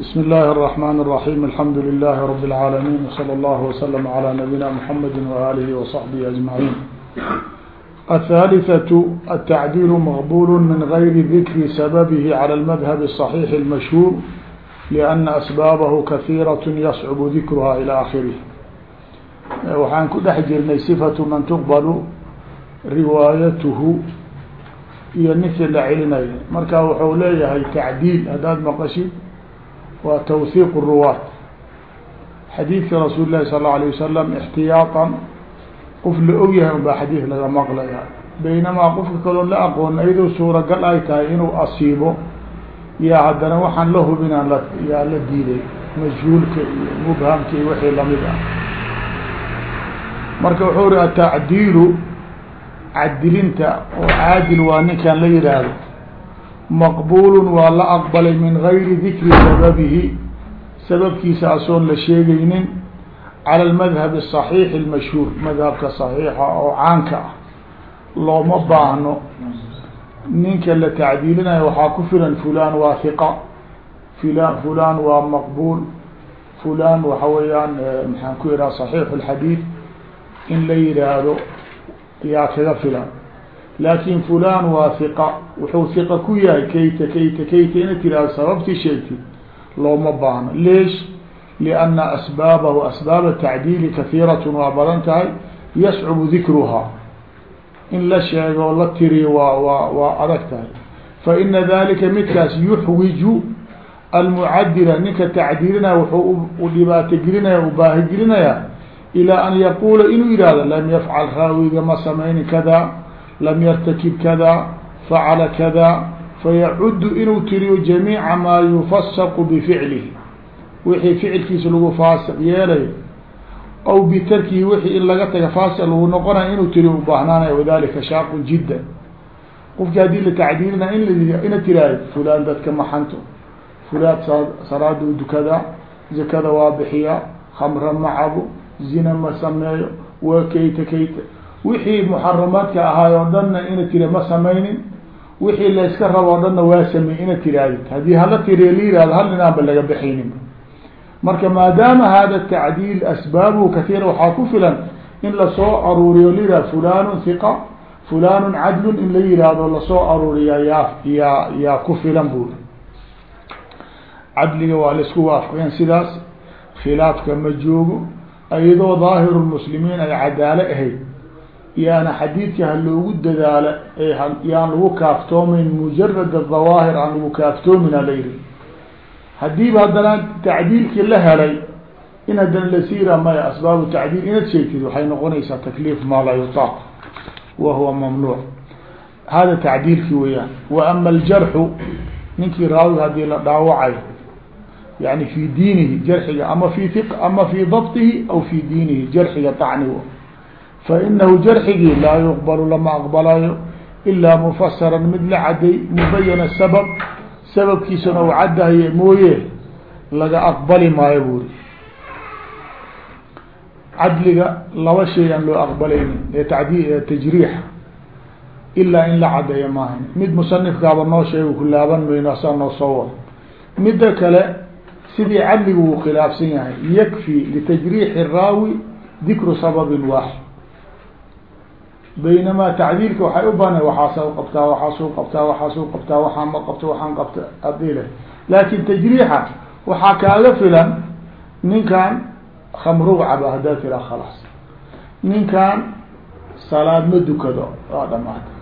بسم الله الرحمن الرحيم الحمد لله رب العالمين وصلى الله وسلم على نبينا محمد وآله وصحبه أجمعين الثالثة التعديل مقبول من غير ذكر سببه على المذهب الصحيح المشهور لأن أسبابه كثيرة يصعب ذكرها إلى آخره waxaan ku dhex jirnay صفة man تqبل riwaayatuhu iyo ninkii la celinayo marka wuxuu leeyahay tacdiil haddaad maqashid waa twثiq الruwaat xadiidka rasuul lahi sal الlه عليه wasalam اxtiyaaطan qof la og yahay un baa xadiid laga maqlaya baynamaa qofka kaloo la aqoon iyadoo suuragal ay tahay inuu asiibo yaa haddana waxaan la hubinaan la yaa la diiday majhuulka iyo mubhamka iyo wixii lamid ah marka wuxuu ri atacdiilu cadilinta oo caadil waa ninkan la yihaahdo maqbul waa la aqbalay min gayri dikri sababihi. Sababkiisa asoon la sheegaynin cala almadhab asaxiix almashhuur. Madhabka saxiixa oo caanka ah. Looma baahno. Ninka la tacdiilinayo waxaa ku filan fulan waa hiqa fulan fulan waa maqbul fulan waxa weeyaan maxaan ku ihaha صaxiix اlxadiid in la yihaahdo yaa kaga filan laakin fulan waa hiqa wuxuu hiqa ku yahay kayta kayta kayta ina tirahdo sababtii sheegtid looma baahno leesh? Lianna asbaabahu asbaaba tacdiili kahiirat waa badan tahay yascubu dikruhaa. In la sheego la tiriyo waa waa waa adag tahay. Faina dalika midkaas yuxwiju almucadila ninka tacdiilinaya wuxuu u dhibaato gelinaya u baahi gelinaya ilaa an yaquula inuu yihahdo lam yafcal raawiga ma samayni kada lam yartakib kada facala kada fayacudu inuu tiriyo jamiica maa yufasaqu bificlihi. Wixii ficilkiisa lagu faasiq yeelayo aw bitarkihi wixii in laga taga faasiq lagu noqonayo inuu tiriyo u baahnaanayo wadalika shaaqun jiddan qofki haddii la tacdiilinaya in ina tiraayo fulaan dadka maxanto fulaan salaaduu dukadaa zakada waa bixiyaa khamra ma cabo zina ma sameeyo waa kayta kayta wixii muxaramaadka ahaay oo dhanna ina tira ma samaynin wixii layska rabo o dhanna waa samey ina tiraadid haddii hala tiriya la yihahdo hal inaanba laga bixaynin marka maadaama hada tacdiil asbaabuhu katiira waxaa ku filan in la soo aruuriyo la yihahdo fulanun hiqa fulanun cadlun in la yihahdo la soo aruuriya yaa yaa yaa ku filan buri cadliga waa la isku waafaqeen sidaas khilaafka ma joogo iyadoo daahiru lmuslimiin ay cadaalo ahayd yaana xadiidka ha loogu dadaalo yaan lagu kaaftoomayn mujarad dawaahir aan lagu kaaftoomin la yihi haddiiba haddana tacdiilkii la helay in haddana lasiira maya asbaabu tacdiil inaad sheegtid waxay noqonaysaa takliif maa laa yutaaq wa huwa mamnuuc. Hada tacdiilkii weyaan wa ama aljarxu ninkii raawiga haddii la dhaawacayo yani fi diinihi jarxiga ama fi ama fi dabtihi aw fi diinihi jarxiga tacnigo fainahu jarxigii laa yuqbalu lama aqbalayo ilaa mufasaran mid la caday mubayana sabab sababkiisana u caddahaye mooye laga aqbali maayo buuri cadliga laba shay aan loo aqbalaynin ee tadi tajriixa ilaa in la caddeeyo maahan mid musanifkaaba noo sheega ku laaban mayno asaa noo soo wado midda kale sidii cadligu uu khilaafsan yahay yakfi litajriixi raawi dikru sababin waaxid baynamaa tacdiilka waxay u bana waxaasau qabtaa waxaasuu qabtaa waxaasuu qabtaa waxaan ma qabto waxaan qabta adile laakin tajriixa waxaa kaaga filan ninkan khamrug caba haddaa tiraa khalaas ninkan salaad ma dukado waa dhamaatay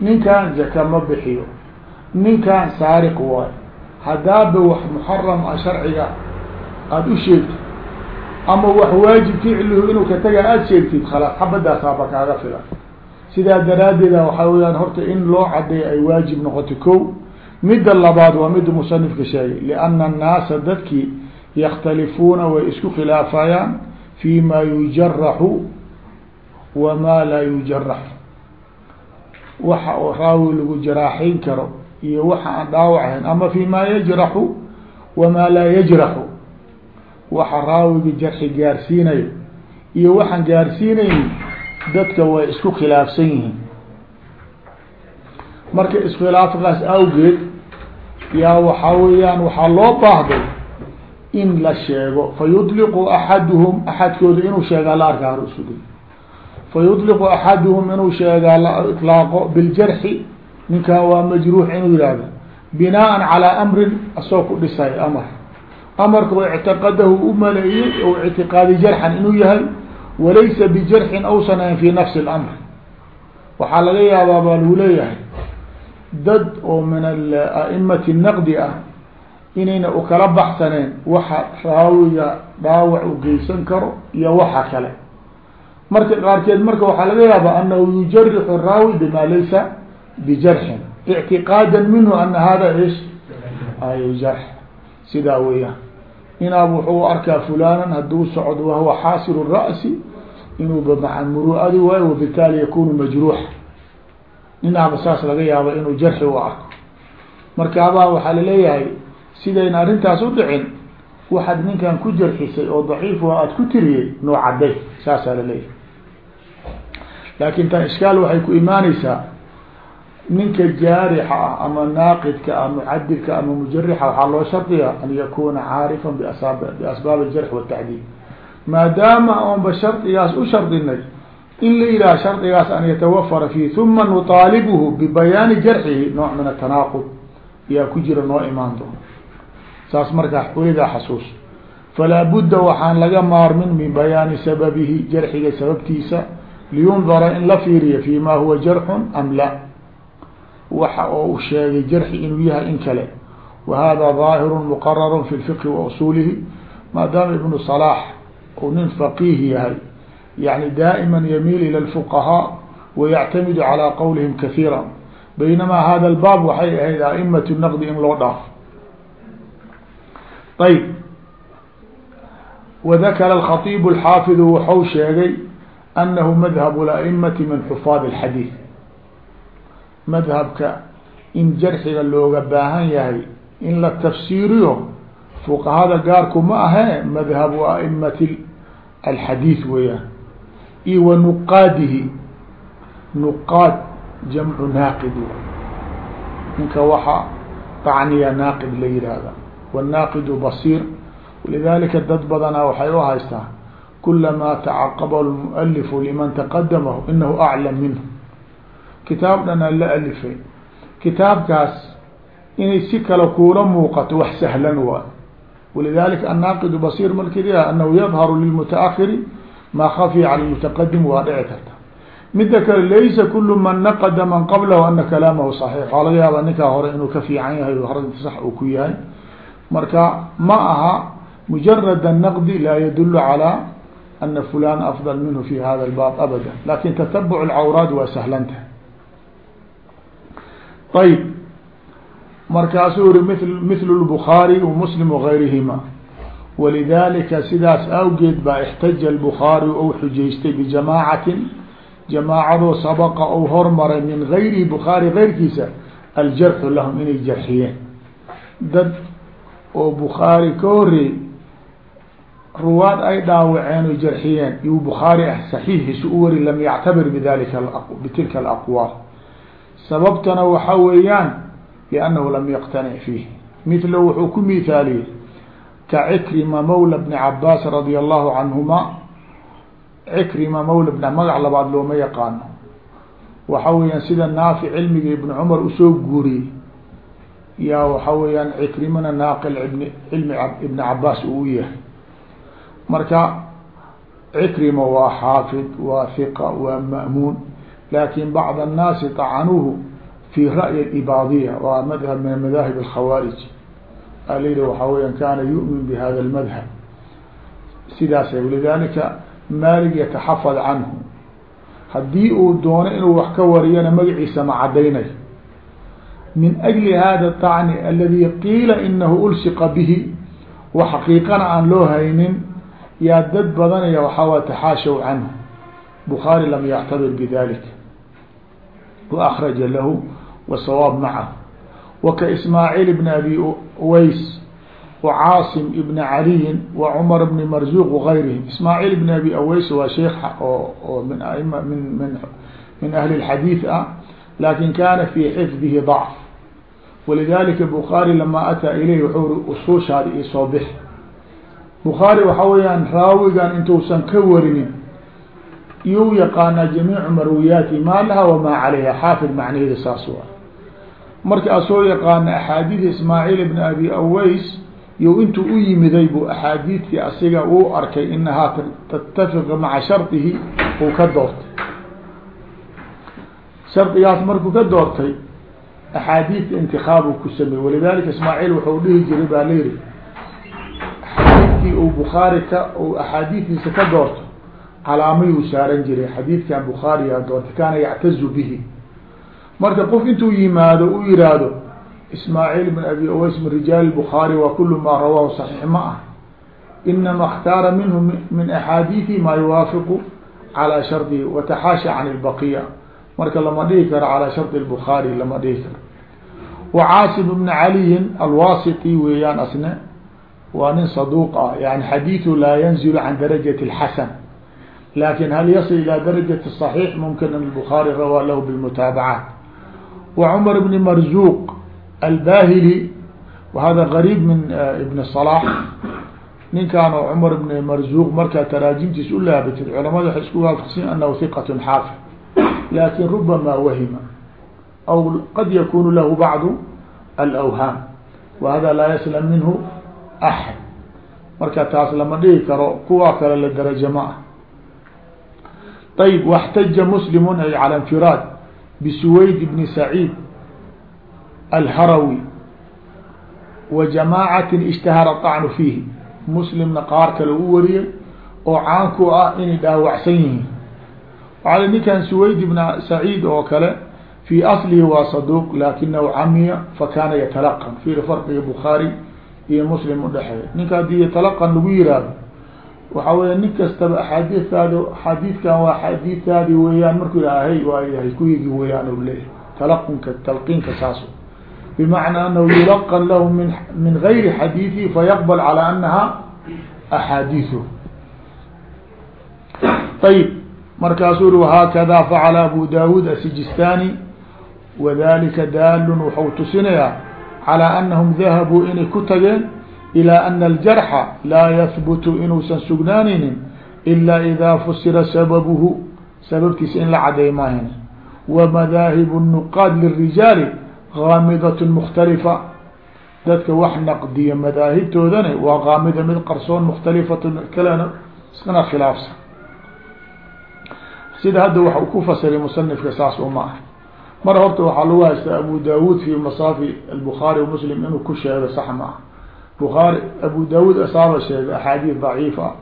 ninkan zaka ma bixiyo ninkan saariq waayo haddaaba wax muxaram a sharciga aada u sheegtid ama wax waajib ficluhu inuu ka taga aada sheegtid khalaas xabadaasaaba kaaga filan sidaa daraaddeeda waxaa weyaan horta in loo cadeeyo ay waajib noqoto ko midda labaad waa mida musanifka sheegay lianna annaasa dadkii yakhtalifuuna way isku khilaafayaan fi ma yujaraxu wama laa yujaraxu waxa oo raawi lagu jaraaxayn karo iyo waxa aan dhaawacayn ama fi ma yajraxu wamaa laa yajraxu. Waxa raawiga jarxi gaarsiinayo iyo waxaan gaarsiinayni dadka way isku khilaafsan yihiin. Marka iskhilaafkaas awgeed yaa waxaa weeyaan waxaa loo baahday in la sheego. Fa yudliqu axaduhum axadkooda inuu sheegaa la arkaa har isuday fa axaduhum inuu sheegaa la itlaaqo biljarxi ninkan waa majruux inuu yihahdo binaan calaa amrin asoo ku dhisay amar. Amarka ictiqadahu u maleeyey oo ictiqaadi jarxan inuu yahay walaysa bijarxin awsan ahayn fi nafsi اlamr waxaa laga yaabaa baa lagu leeyahay dad oo min aimati naqdi ah inayna u kala baxsaneen waxa raawiga dhaawac u geysan karo iyo waxa kale. Marka qaarkeed marka waxaa laga yaabaa anahu yujarixu raawi bima laysa bijarxin. اctiqaada minhu ana hada ish inaab wuxuu arkaa fulanan hadduu socdo wahuwa xaasiru ra'si inuuba maa muruadi waayo wabitaali yakunu majruuxa. Ninaaba saas laga yaabo inuu jarxi u arko. Markaabaa waxaa la leeyahay sidayna arrintaas u dhicin waxaad ninkan ku jarxisay oo daciif waa aad ku tiriyey noo cadday saasaa la leeyahay laakin tan ishkaal waxay ku imaaneysaa ninka jaarixa ah ama naaqidka ah mucadilka ama mujarixa waxaa loo shardiya an yakuna caarifan biasbaab aljarx watacdiil maadaama oonba shardigaas u shardinay in la yidhaha shardigaas an yatawafara fiih uma nuطaalibuhu bibayaani jarxihi nooc min atanaaqud ayaa ku jira noo imaan doona. Saas markaa welidaa xasuus. Falaa budda waxaan laga maarmin min bayaani sababihi jarxiga sababtiisa liyundara in la fiiriya fi ma huwa jarxun am la waxa oo u sheegay jarxi inuu yahay in kale wa hada ظaahiru muqararu fi lfiqhi wa usuulihi maadaama ibnu صalaax uu nin faqiih yahay yani daa'ima yamiil ilى اlfuqahaa wayactamidu calى qowlihim kahiira baynamaa hada lbaab waxay ahayd a'imat naqdi in loo dhaafo ayb wadakara alkhaiib alxaafidu waxau sheegay anahu madhab اla'imati min xufaad اlxadiid madhabka in jarxiga looga baahan yahay in la tafsiiriyo. Fuqahada gaarku ma ahee madhabu aimati alxadiid weeyaan. Iyo wa nuqaadihi nuqaad jamcu naaqid. Ninka waxa tacniya naaqid la yihahda wannaaqidu basiir. Walidalika dad badanaa waxay u haystaa kulamaa tacaqaba lmualifu liman taqadamahu inahu aclam minhu kitaab dhanaa la alifay. Kitaabkaas inay si kale kuula muuqato wax sahlan waay walidalika annaaqid basiir markiiah anahu yadharu lilmutaakiri maa khafiya cala mutaqadim waa dhici karta. Midda kale laysa kulu man naqada man qablahu ana kalaamahu saxiix. Waa laga yaaba ninkaa hore inuu ka fiican yahay horinta sax uu ku yahay. Marka ma aha mujarad naqdi laa yadulu calaa ana fulan afdal minhu fi hada albaab abada laakiin tatabuc alcawraat waa sahlan ayb markaasuu yihi m mithlu lbukhaariy muslim wagayrihima walidalika sidaas awgeed baa ixtaja albukhaari ou xujaystay bijamaacatin jamaacadoo sabaqa ou hormaray min gayrihi bukhaari gayrkiisa aljarxu lahum inay jarxiyeen dad oo bukhaari ka horeey ruwaad ay dhaawaceen oo jarxiyeen iyu bukhaari ah saxiixiisu u wari lam yactabir bidalika bitilka alaqwaal sababtana waxa weeyaan liannahu lam yaqtanic fiih mithla wuxuu ku mithaaliyey ka cikrima mawla bni cabaas radia allahu canhuma cikrima mawla bn magac labaad looma yaqaano. Waxa weeyaan sida naafic cilmiga ibn cumar u soo guuriyey yaa waxa weeyaan cikrimana naaqil ibn cilmi ibn cabaas uu yahay. Marka cikrima waa xaafid waa hiqa waa ma'muun lakin bacd الnaasi طacanuuhu fi ra'yi ibaadiya waa madhab min madaahib الkhawaarij alayhi waxa weyan kana yu'min bihada اlmadhab sidaasa lidalika maalig yataxafad canhu haddii uu doono inuu wax ka wariyana magaciisa ma cadaynayo min ajli hada طacni aladi qiila inahu ulsiqa bihi wa xaqiiqana aan loo haynin yaa dad badanaya waxaa taxaashaw canhu bukhaari lam yactabir bidalik وأخرج له وصواب معه وكإسماعيل بن أبي أويس وعاaصم بن علي وعمر بن مرزوق وغيرهم إسماعيل بن أبي أويس waa شeek من أم من من من أهل الحديث ah لكن كان في حفظه ضعف ولذلك بخاري لما أتى إليه وxuu ri usuushaadi isoo bx bukhaari waxa weeyaan raawigan intuusan ka warinin iyuu yaqaanaa jamiicu marwiyaati maa laha wamaa calayha xaafid macnaheeda saas u ah marka asoo yaqaana axaadiid ismaaciil ibn abi aways iyo intuu u yimiday buu axaadiidtii asiga uu arkay inahaa tattafiqa maca shardihi uu ka doortay shardigaas markuu ka doortay axaadiidta intikaab uu ku sameeyey walidalika ismaaciil wuxuu dhihi jiray baa la yihi axaadiidtiisa ka doorto calaamayuu saaran jiray xadiidkan bukhaariyaa doortay kaana yactazu bihi marka qof intuu yimaado u yihaahdo ismaaciil bn abi aways min rijaali bukhaari wa kulu maa rawaahu saxiix ma ah inama اkhtaara minhu min axaadiiثi maa yuwaafiqu calى shardihi wataxaasha can اlbaqiya marka lama dhihi karo calى shardi الbukhaari lama dhihi karo wacaasim bn caliyin alwasiti weeyaan asne waa nin saduuq ah yani xadiiثu laa yanzilu can darajati اlxasan lakin hal yasil ilى darajati الصaxiix mumkin an الbukhaari rawaa lahu bاlmutaabacaat وcmar bn marzuq albahili wahada gariib min ibn صلاح ninkaan oo cmar bn marzuq markaa taraajimtiis u laabatid culamada waxay isku waafaqsan anahu hiqat xaafid lakin rubama wahima aw qad yakunu lahu bacdu alawhaam wahada laa yaslam minhu axad marka taas lama dhigi karo kuwaa kale la darajo ma ah ayb waxtaja muslimun ay cala infiraad bisuwayd bni saciid alharawi wa jamaacatin ishtahara طacnu fiihi muslimna qaar kale u wariyay oo caanku ah inay dhaawacsan yihiin waal ninkan suwayd bna saciid oo kale fii aslihi waa saduuq laakinahu camiya fakaana yatalaqan fiiri farqiga bukhaari iyo muslim udhexeeya ninka haddii yatalaqan lagu yihahdo waxa weya nin kastaba axaadiistaadi xadiidkan waa xadiistaadi weeyaan markuu yahay waa yahay kuyigi weeyaan u leeyahy talaqunka talqiinka saas bmacnaa anahu yulaqan lahu min min gayri xadiiثi fayaqbal calى anaha axaadiiثu ayb markaasuu uri whakada facala abu dawud asijistani wadalika daalun waxau tusinayaa calى anahum dahabuu inay ku tageen إلى أن الجرح laa yahbutu inuusan sugnaanaynin إلا idaa fusira sababuhu sababtiisa in la caday maahin wamadaahibu nuqaad lirijaali haamidatun mukhtalifa dadka wax naqdiyo madaahibtoodana waa kaamida mid qarsoon mukhtalifatan kalena iskana khilaafsan sida hadda waxa ku fasiray musanifka saas uma ah mar horta waxaa lagu haystaa abu daawuud fi masaafi albukaari wa muslim ku sheego sax bukhaari abu dawud asaaba sheegay axaadiis daciif ah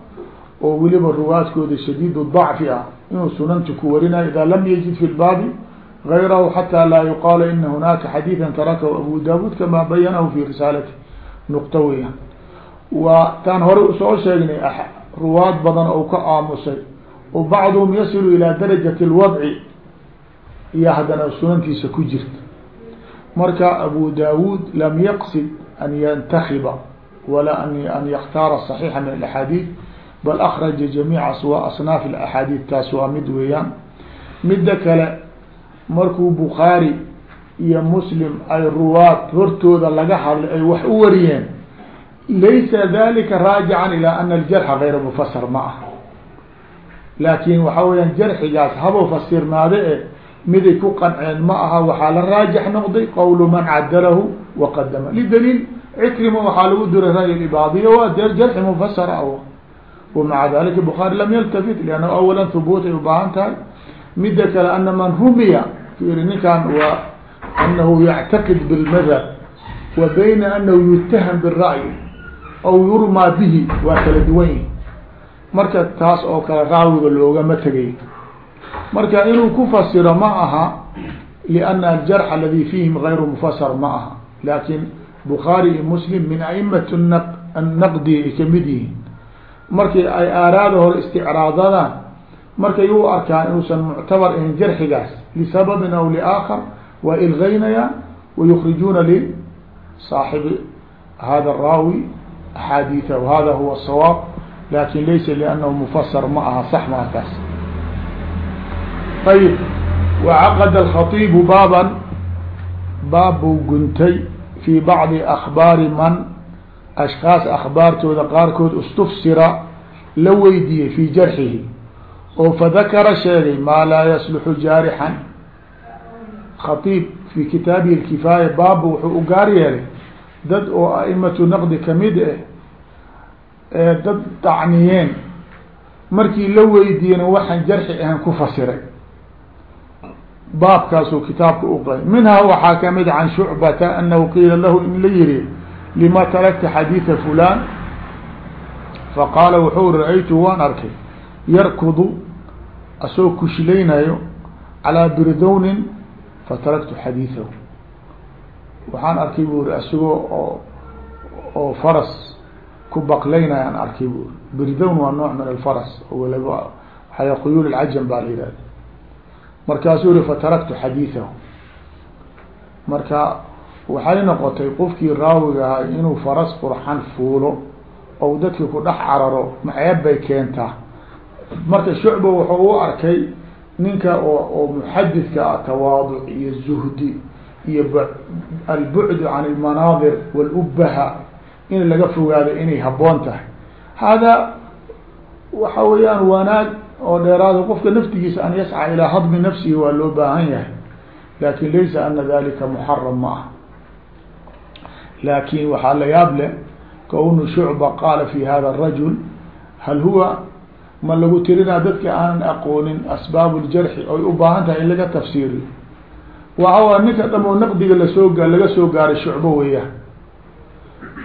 oo weliba ruwaadkooda shadiid dacfi ah inuu sunanta ku warinayo idaa lam yajid fi lbaabi غayrahu xatى laa yuqaala ina hunaaka xadiiثa tarakahu abu dawud kama bayanahu fi risaalati nuqta weya waa taan hore usoo sheegnay ruwaad badan ou ka aamusay o bacduhum yasilu ilى darajati اlwadci iyo haddana sunantiisa ku jirta marka abu dawud lam yaqsid an yantakiba wala an yaktaara صaxiixa min اaxaadiid bal akraja jamiica asnaaf اaxaadiid taas waa mid weeyaan midda kale markuu bukhaari iyo muslim ay ruwaad hortooda laga hadlay ay wax u wariyeen laysa dalika raajican ilaa ana aljarxa gayra mufasar ma ah laakin waxa weyaan jarxigaas habo fasirnaade e miday ku qanceen ma aha waxaa la raajix noqday qowlu man cadalahu waqadama lidaliil cikrima waxaa lagu diray ray ibaadiya waa dee jarxi mufasara aw wamaca dalika bukhaari lam yaltafit liannahu awala hubuut ay ubaahan tahay. Mida kale ana man rumiya fiiri ninkan waa anahu yactaqid bilmadhab wa bayna anahu yutaham bira'yi aw yurmaa bihi waa kala duwan yihi marka taas oo kale raawiga loogama tegay marka inuu ku fasiro ma aha liana aljarx aladi fihim gayru mufasar ma aha. Laakin bukhaari iyo muslim min aimati annaqdi ay ka mid yihiin. Markii ay aaraada hore isticraadadaan markay u arkaan inuusan muctabar ahin jarxigaas lisababin aw liaakhar waa ilgaynayaan wayukrijuuna lisaaxibi hada araawi axaadiiثahu hada huwa sawaab laakiin laysa liannahu mufasar ma aha sax maa ayib wacaqada alkhatiibu baaban. Baab buu guntay fi bacdi akbaari man. Ashkaas akhbaartooda qaarkood istufsira la weydiiyey fi jarxihi. Oo fadakara sheegay maa laa yasluxu jaarixan. Khaiib fi kitaabihi lkifaaya baaba wuxuu u gaar yeelay. Dad oo aimatu naqdi ka mid ah ee dad dacniyeen markii la weydiiyena waxaan jarxi ahan ku fasiray baabkaasuu kitaabka uqay minhaa waxaa ka mid can shucbata anahu qiila lahu in la yihi lima tarakta xadiida fulan faqaala wuxuu ra'aytu waan arkay. Yarkudu asoo kushlaynayo calaa birdownin fataraktu xadiidahu waxaan arkay bu ri asigoo oo oo faras ku baqlaynaya an arkay bu ri birdown waa nooc min alfaras waliba waxay quyuul lcajam baa la yihahda markaasuu yihi fataraktu xadiidahu marka waxay noqotay qofkii raawiga ahaa inuu faras qurxan fuulo ou dadki ku dhex cararo maceeb bay keentaa. Marka shucba wuxuu u arkay ninka oo muxadidka ah tawaaduc iyo zuhdi iyo albucdu can almanaadir walubaha in laga fogaado inay haboon tahay. Hada waxa weeyaan wanaag oo dheeraada qofka naftigiisa an yasca ilaa hadmi nafsihi waa loo baahan yahay. Lakin laysa ana dalika muxaram ma ah laakin waxaa la yaab leh kownu shucba qaala fi hada arajul hal huwa? Ma lagu tirinaa dadka aanan aqoonin asbaab ljarxi oy u baahan tahay in laga tafsiiriyo. Waa ninka dhamoo naqdiga la soo laga soo gaaray shucbo weeyaan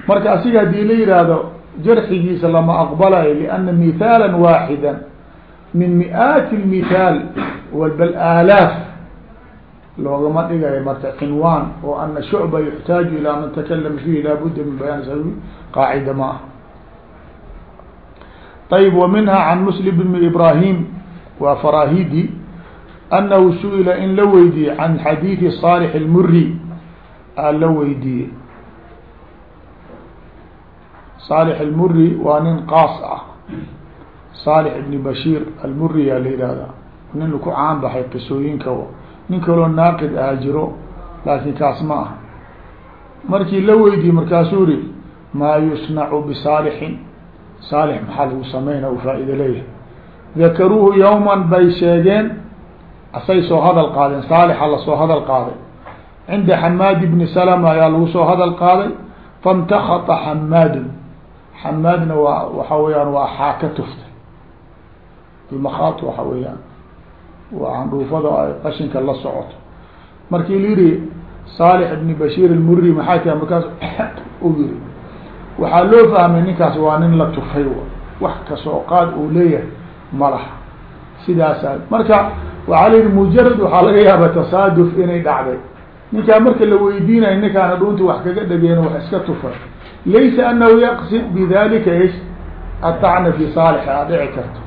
marka asiga haddii la yihaahdo jarxigiisa lama aqbalayo liana mithaala waaxida min miaati lmithaal bal aalaaf loogama dhigayo marka cinwaan oo ana shucba yuxtaaju ilaa man takalama fiihi laabudda min bayaan sababi qaacida ma aha. Ayb wa minha can muslim bn ibrahim waa farahidi anahu su'ila in la weydiiyey can xadiidi saalix اlmuri aa la weydiiyey. Saalix اlmuri waa nin qaas ah. صaalح ibn bashir almuri yaa la yihahda nin ku caan baxay qisooyinka nin kaloo naaqid aha jiro laakin kaas ma ah markii la weydiiyey markaasuu ri maa yusnacu bisaalixin saalix maxaa lagu sameynaa u faa-iida leeyahay dakaruuhu yawman bay sheegeen asay soo hadal qaadeen saalixa lasoo hadal qaaday cinda xamaad ibni salama ayaa lagu soo hadal qaaday faاmtakata xamaadun xamaadna waa waxa weeyaan waa xaaka tuftay almakhaat waxa weeyaan waa candhuufada ay qashinka la socoto markii yihi saalix ibni bashiir almuri maxay tahay markaas u yiri waxaa loo fahmay ninkaas waa nin la tufay wax ka soo qaad uu leeyahay ma laha sidaasa marka waxaa la yihi mujarad waxaa laga yaaba tasaaduf inay dhacday ninkaa marka la weydiinayo ninkaana dhunta wax kaga dhageen wax iska tufay laysa anahu yaqsid bidalika ish atacna fi a dhici karto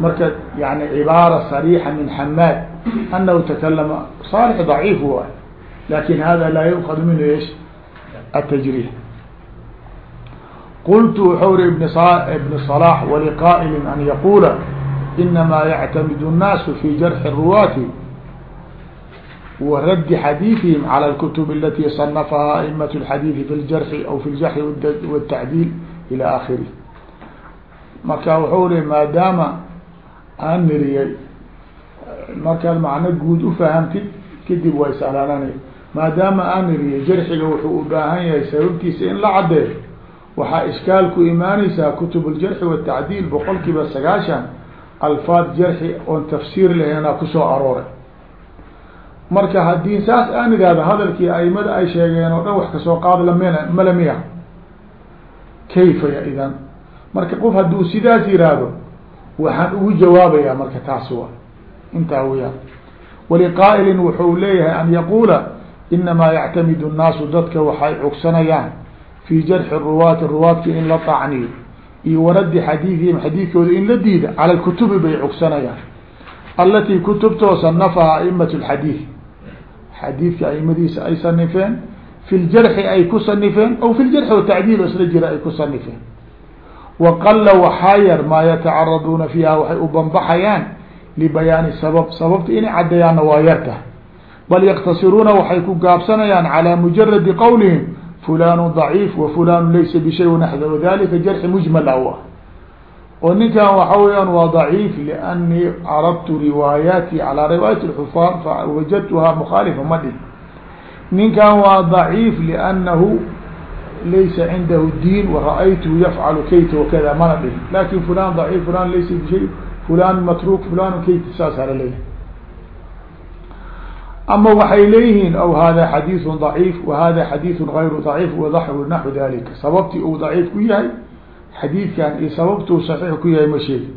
marka yani cibaara sariixa min xamaad anahu takalama saalix daciif waay lakin hada laa yuqad minhu ish atajriih qultu wuxuu ri ibn صلاح wlqائl an yaqula inama yctamid الnaasu fi jarxi الruwaati wa raddi xadiiثihim calى اlkutub alati صنفha aئmaة الxadiiثi fi اljarxi aw fi اljarxi wالtacdiil ilى akhirih marka wuxuu ri maadaama amiriyey markaad macno guud ufahamtid kadib way sahlananay maadaama amiriyey jarxiga wuxuu u baahan yahay sababtiisa in la caddeeyo. Waxaa ishkaal ku imaanaysaa kutub uljarxi watacdiil boqol kiiba sagaashan alfaad jarxi oon tafsiir lahaynaa ku soo arooray. Marka haddii saas aan idhaahdo hadalkii aimada ay sheegeen oo dhan wax ka soo qaadla mn mala miya. Kayfaya idan? Marka qof hadduu sidaas yiraahdo waxaan ugu jawaabayaa marka taas wa intaa weyaan waliqaa'ilin wuxuu leeyahay an yaquula inamaa yactamidu الnaasu dadka waxay cugsanayaan fi jarxi ruwaati ruwaadki in la طacniyo iyo waraddi xadiidihim xadiidkooda in la diida cala lkutubi bay cugsanayaan alatii kutubtoo sanafaha aimat اlxadiid xadiidka aimadiisa ay sanifeen fi ljarxi ay ku sanifeen aw fi ljarxi watacdiil oo isla jira ay ku sanifeen waqala waxaa yar maa yatacaraduuna fiiha waxay u banbaxayaan libayaani sabab sababta inay caddeeyaanna waa yar tahay. Bal yaktasiruuna waxay ku gaabsanayaan calaa mujaradi qowlihim fulanu daciif wa fulanu laysa bishay wanaxdaw dalika jarxi mujmal aw oo ninkan waxa weyaan waa daciif liannii caradtu riwaayaati calaa riwaayati lxufaar fawajadtuhaa mukhaalifa madhin ninkan waa daciif liannahu laysa cindahu diin wara-aytuhu yafcalu kayta wakada mana dhig lakin fulan ضaciif fulan laysa bishay fulan matruk fulan kayta saas hala leeyahy ama waxay leeyihiin aw hada xadiiثu ضaciif wahada xadiiثu غayru ضaciif wadaxwu naxu dalika sababtii uu ضaciif ku yahay xadiidkan iyo sababtuu صaxiix ku yahay ma sheegi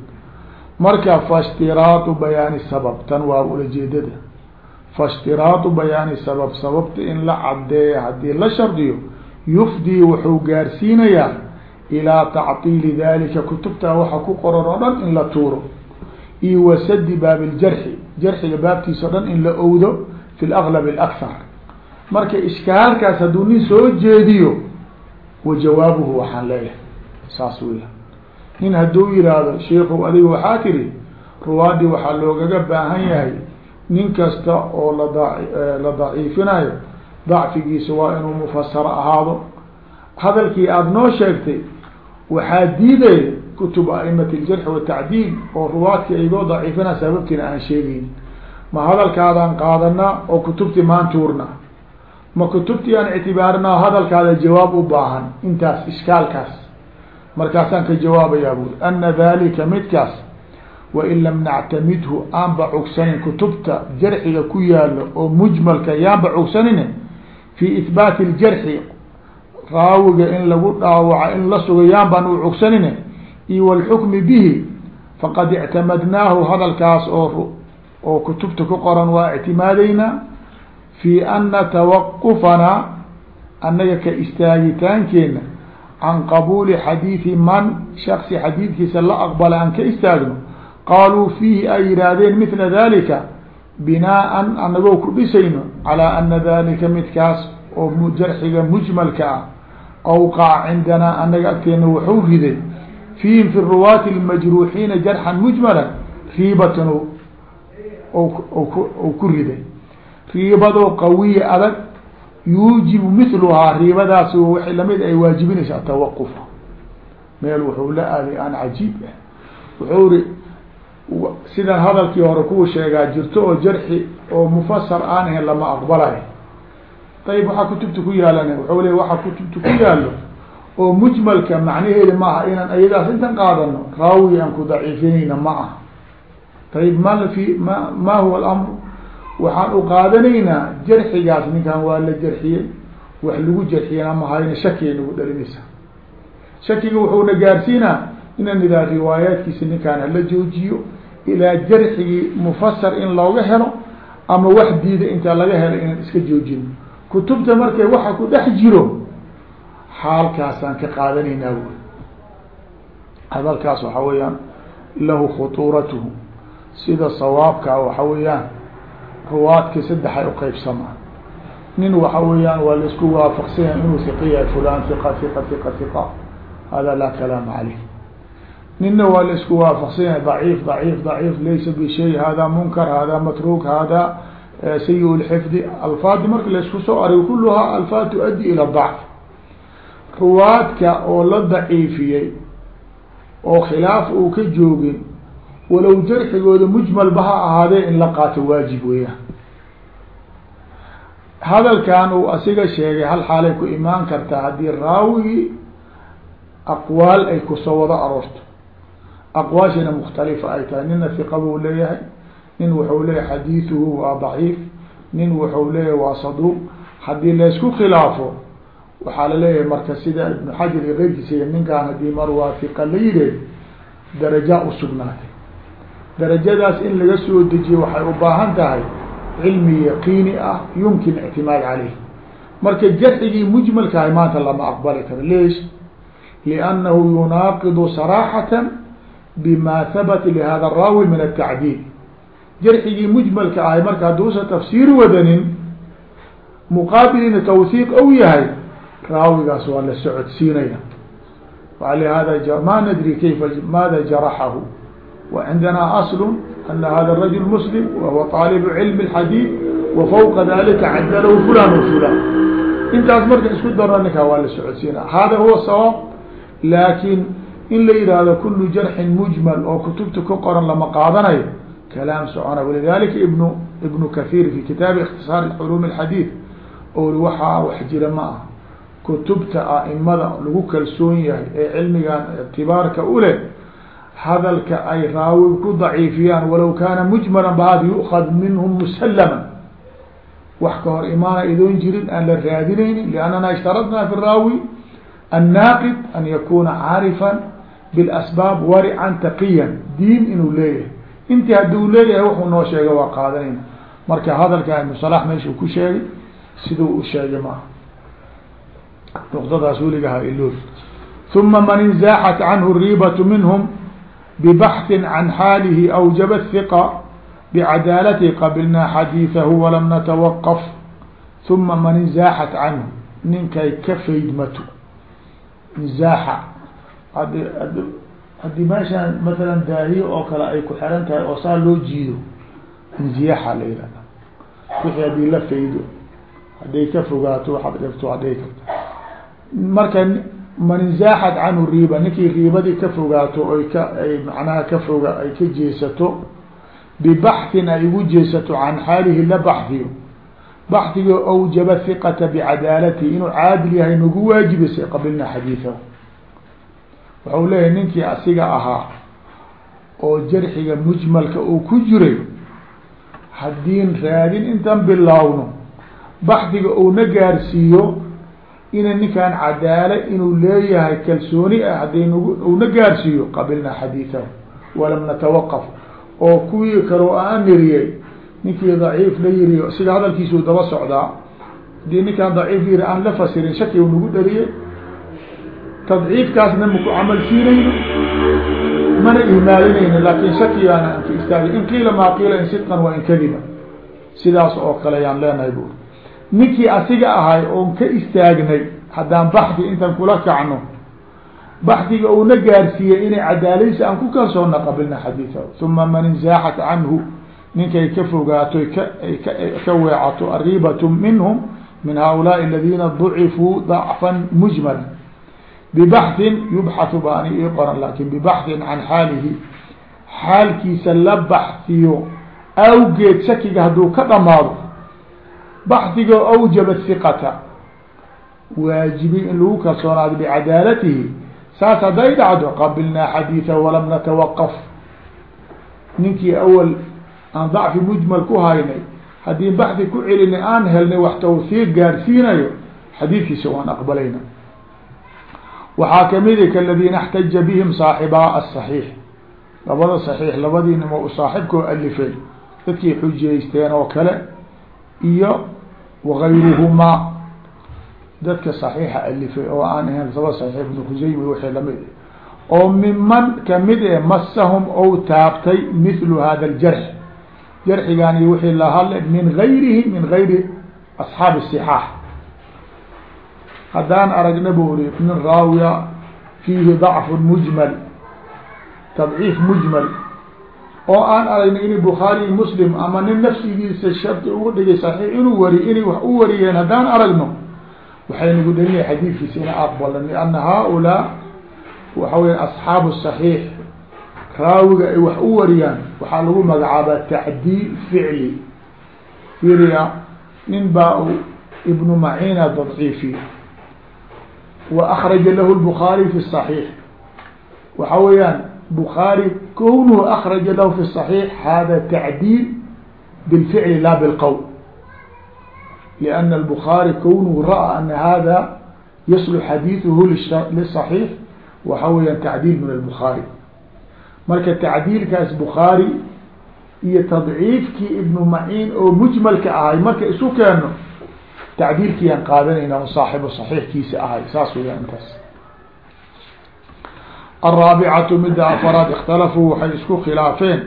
marka faاshtiraatu bayaani sabab tan waa ulajeedada faاshtiraatu bayaani sabab sababta in la cadeeya haddii la shardiyo yufdii wuxuu gaarsiinayaa ilaa tactiili dalika kutubtaa waxa ku qoran oo dhan in la tuuro. Iyo wasadi baabiljarxi jarxiga baabtiisa dhan in la owdo fi laglab alakhar marka ishkaalkaas hadduu nin soo jeediyo wa jawaabuhu waxaan leeyahay. Saas weyaan nin hadduu yihahdo sheikow adiga waxaa tidhi ruwaadii waxaa loogaga baahan yahay nin kasta oo lada eh, la daciifinayo dacfigiisa waa inuu mufasar ahaado. Hadalkii aada noo sheegtay waxaa diidaya kutub a'imat aljarxi watacdiil oo ruwaadkii aygoo daciifina sababtiina aan sheegeyn ma hadalkaadaan qaadanaa oo kutubtii maan tuurna? Ma kutubtii aan ictibaarinaa hadalkaada jawaab u baahan? Intaas ishkaalkaas markaasaan ka jawaabayaa buri ana dalika midkaas wain lam nactamidhu aanba cugsanin kutubta jarxiga ku yaalo oo mujmalka yaanba cugsanin fi ihbaati ljarxi raawiga in lagu dhaawaco in la suga yaan baan u cugsanin iyo walxukmi bihi faqad ictamadnaahu hadalkaas oo oo kutubta ku qoran waa ictimaadaynaa fi ana tawaqufanaa annaga ka istaagitaankeena can qabuuli xadiidi man shaksi xadiidkiisa la aqbala aan ka istaagno qaaluu fiihi ay yihaahdeen mila dalika binaan anagoo ku dhisayno calaa ana dalika midkaas oo jarxiga mujmalka ah awqaca cindanaa anaga agteena waxuu riday fiihim fi ruwaati lmajruuxiina jarxan mujmalan riibatan ou ku riday. Riibadoo qawiya adag yuujibu miluhaa riibadaas w la mid ay waajibinaysa atawaqufa meel wuxuu la aaday aan cajiib ah. Wuxuu ri sidan hadalkii hore kuwa sheegaa jirto oo jarxi oo mufasar aan ahayn lama aqbalayo ayib waxaa kutubta ku yaalan wuxuu le waxaa kutubta ku yaalo oo mujmalka macnaheedi maaha inaan ayadaas intan qaadano raawi aan ku daciifinayna ma ah ayib ma fi ma ma huwa alamr waxaan u qaadanaynaa jarxigaas ninkan waa la jarxiyey wax lagu jarxiyana mahayna shakiay nagu dhalinaysa shakiga wuxuuna gaarsiinaa inaan idaa riwaayaadkiisa ninkaan hala joojiyo ilaa jarxigii mufasar in looga helo ama wax diida intaa laga helo inaan iska joojino kutubta markay waxa ku dhex jiro xaalkaasaan ka qaadanaynaa wy hadalkaas waxa weeyaan lahu khutuuratuhu. Sida sawaabkaa waxa weeyaan ruwaadka saddexay uqeybsamaan nin waxa weeyaan waa la isku waafaqsanya inuu hiqa yahay fulan hiqa hiqa hiqa hiqa hada laa kalaama caleyh nina waa la isku waafaqsan yahay. Daciif daciif daciif. Laysa bishay hada munkar hada matruuk hada sayi lxifdi alfaadi marka la isku soo arig kuluhaa alfaad tu-addi ila dacf ruwaadka oo la daciifiyey oo khilaaf uu ka joogin walow jarxigooda mujmalba ha ahaadee in la qaato waajib weeyaan. Hadalkan uu asiga sheegay hal xaalay ku imaan kartaa haddii raawigii aqwaal ay ku soo wada aroorto aqwaashina mukhtalifa ay tahay nina hiqa buu leeyahay nin wuxuu leeyahay xadiiduhu waa daciif nin wuxuu leeyahay waa saduuq haddii laysku khilaafo waxaa la leeyahay marka sida ibnu xajar iyo keyrkiisa ninkaan haddii mar waa hiqa la yideed darajaa usugnaatay darajadaas in laga soo dejiyo waxay u baahan tahay cilmi yaqiini ah yumkin ictimaad caleyh marka jarxigii mujmalkahay maanta lama aqbali karo leesh liannahu yunaaqidu saraaxatan bima habata lihada araawi min atacdiil jarxigii mujmalka ahay marka hadduusan tafsiir wadanin muqaabilina tawhiiq ou yahay raawigaas waa la socodsiinaya walihada ma nadri kayfa maada jaraxahu وعندنا أصل أن هذا الرجل مسلم وهو طالب علم الحديث وفوق ذلك عدله فلان وفلان intaas marka isku daro ninkaa waa la socodsiina hada huwa sawaab laakin in la yihahdo kulu jarxin mujmal oo kutubta ku qoran lama qaadanayo kalaam socona. Walidalika ibnu ibnu kahiir fi kitaabi ikhtisaar culuum alxadiid ori waxaa wax jira ma ah kutubta aimada lagu kalsoon yahay ee cilmigan ictibaarka uleh hadalka ay raawi ku daciifiyaan walow kaana mujmalan bahad yu'kad minhum musallaman. Wax ka hor imaana idoon jirin aan la raadinaynin liannana ishtaradna fi raawi annaaqid an yakuna caarifan bilasbaab warican taqiyan diin inuu leeyahay intii hadduu leeyahay wuxuu noo sheegay waa qaadanayna marka hadalkaa ibnu salax meeshuu ku sheegay siduu u sheegay maaha nuqdadaas weligaha ilool uma man inzaaxat canhu riibatu minhum bibaxthin can xaalihi awjaba hiqa bicadaalatihi qabilnaa xadiidahu walam natawaqaf uma man inzaaxat canhu ninkay ka faydmato inzaaxa nزاaxa haddii meeshaan maala daahiye oo kale ay ku xiran tahay oo saa loo jiido. Inziyaxa la yihahda wixii haddii la faydo. Hadday ka fogaato waxaad dhigi karta marka man inzaaxat canhu riiba ninkii riibadii ka fogaato oy ka ay macnaha ka foga ay ka jeesato bibaxin ay ugu jeesato can xaalihi la baxdiyo baxdigo awjaba hiqata bicadaalatihi inuu caadil yahay nagu waajibisay qabilna xadiidahu waxau leeyahay ninkii asiga ahaa oo jarxiga mujmalka uu ku jiray haddiin raadin intan bilaawno baxdiga uuna gaarsiiyo ina ninkaan cadaala inuu leeyahay kalsooni ah hadday ngu una gaarsiiyo qabilna xadiidahu walam natawaqaf oo kuwii kaloo aan niriyey ninkii daciif la yiriyo sida hadalkiisuu daba socdaa haddii ninkaan daciif yiri aan la fasirin shaki u nagu dhariyey tadciifkaasna maku camal siinayno mana ihmaalinayno laakin shakigaana an ka istaagay in qiila maa qiila in sidqan waa in kadiba sidaas oo kale ayaan leenahay bu ninkii asiga ahay oon ka istaagnay haddaan baxdi intan kula kacno baxdiga uuna gaarsiiyey inay cadaalaysa aan ku kalsoonna qabilna xadiidahu uma man inzaaxat canhu ninkay ka fogaato ka weecato ariibatu minhum min haulaai aladina ducifuu dacfan mujmala bibaxin yubxathu baani ii qoran laakiin bibaxin can xaalihi xaalkiisa la baxsiyo awgeed shakiga hadduu ka dhamaado baxdiga awjaba hiqata waajibi in lagu kalsoonaado bicadaalatihi saas hadday dhacdo qabilnaa xadiiثa walam natawaqaf ninkii awal aan dacfi mujmal ku haynay haddii baxdi ku celinay aan helnay wax tawsiiq gaarsiinayo xadiidkiisa waan aqbalayna waxaa kamidi kaladina اxtaja bihim saaxibaa aلصaxiix labada صaxiix labadii nimo u saaxibkoo alifay dadkii xujiyeysteen oo kale iyo wagayruhumaa dadka صaxiixa alifay oo aan ahayn saba صaxiix ibn khusaymi wixii lamid oo miman kamid e masahum ou taabtay mithlu hada اljarx jarxigan iyo wixii la hadlay min gayrihi min gayri asxaabi الصxaax haddaan aragna bu ri min raawiya fiihi ضacfu mujmal tadciif mujmal. Oo aan aragna in bukhaari muslim ama nin nafsigiisa shardi ugu dhigay saxiix inuu wariy inay wax u wariyeen haddaan aragno waxay nagu dhalina xadiidkiisa ina aqbala lianna haaulaa waxa weya asxaabu saxiix raawiga ay wax u wariyaan waxaa lagu magacaabaa tacdiil ficli. Firiya nin baa ibnu macina tadciifiy wa akraja lahu lbukhaari fi saxiix waxa weeyaan bukhaari kownuhu akraja lahu fi saxiix hada tacdiil bilficli la bilqowl liana albukhaari kownuhu ra'a ana hada yaslux xadiiduhu lisaxiix waxa weeyaan tacdiil min albukhaari marka tacdiilkaas bukhaari iyo tadciifkii ibnu maciin oo mujmalka ahay marka isu keeno tacbiirkiiaan qaadanayna un saaxibo saxiixkiisa ahay saas weyaan intaas. Alraabicatu midda afaraad ikhtalafuu waxay isku khilaafeen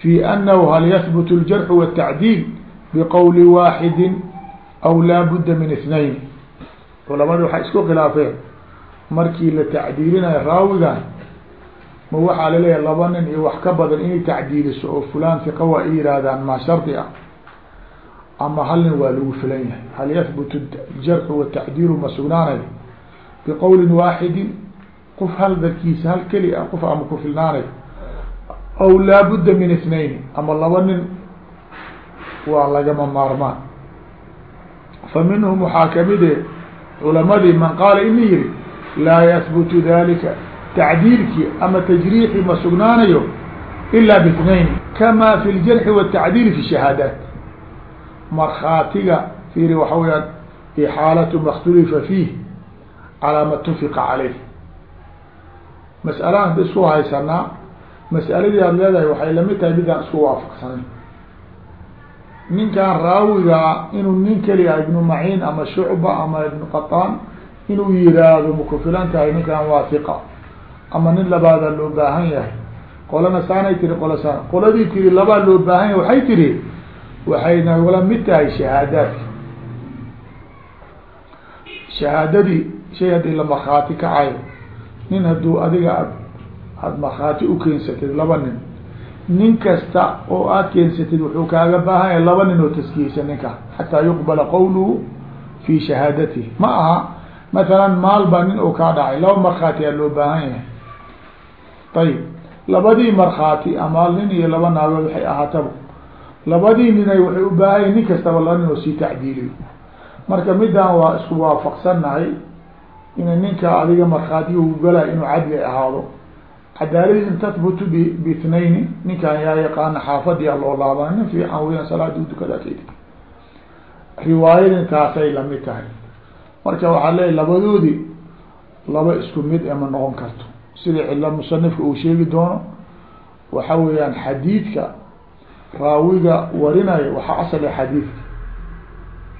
fii annahu hal yahbut aljarxu waatacdiil biqowli waaxidin aw laa budda min ithnayn. Culamada waxay isku khilaafeen markii la tacdiilinayo raawigan ma waxaa la leeyahay laba nin iyo wax ka badan inay tacdiiliso oo fulaan hiqa waa i ama hal nin waa lagu filan yahay hal yahbutu jarxu watacdiilu ma sugnaanayo biqowlin waaxidin qof hal darkiisa hal keli ah qof ama ku filnaanayo aw laabudda min itnayn ama laba nin waa lagama maarmaan fa minhum waxaa kamide culamadii man qaala ina yihi laa yahbutu dalika tacdiilkii ama tajriixii ma sugnaanayo ila bitnayn kama fi ljarxi watacdiil fi shahaadaat markhaatiga fiiri waxa weyaan ixaalatu ma اkhtulifa fiih calaa ma tufiqa caleyh mas'alahan isku haysanaa mas'aladii aad leedahay waxay la mid tahay midaan isku waafaqsanayn. Ninkan raawigaa inuu nin keliya ibnu maciin ama shucba ama ibnu qaطaan inuu yiraahdo maku filan tahay ninkan waa hiqa ama nin labaadaa loo baahan yahay. Qolana saanay tiri qola saan qoladii tiri labaa loo baahan yahay waxay tiri waxayna wala mid tahay shahaadaadka. Shahaadadii shay haddii la markhaati kacayo nin hadduu adiga ad aada markhaati u keensatid laba nin nin kasta oo aad keensatid wuxuu kaaga baahan yahay laba nin oo taskiyeysa ninka xataa yuqbala qawluhu fi shahaadatihi ma aha mathalan maal baa nin oo kaa dhacay laba markhaati aa loo baahan yahay. Ayib labadii markhaati ama nin iyo laba naagood waxay ahaataba labadii ninay waxay u baahan yahin nin kastaba laba nin oo sii tacdiiliyo. Marka midaan waa isku waafaqsannahay ina ninka adiga markhaatiga ugalay inuu cadli ahaado. Cadaaladiis tahbutu b biitnayni ninkan yaa yaqaana xaafadii a loo laabana nin fiican weyan salaadii dukadaa kedi riwaayadin taasay la mid tahay. Marka waxaa leeya labadoodii laba isku mid ema noqon karto. Sida cilo musanifka uu sheegi doono waxa weeyaan xadiidka raawiga warinaya waxaa asal xadiidka.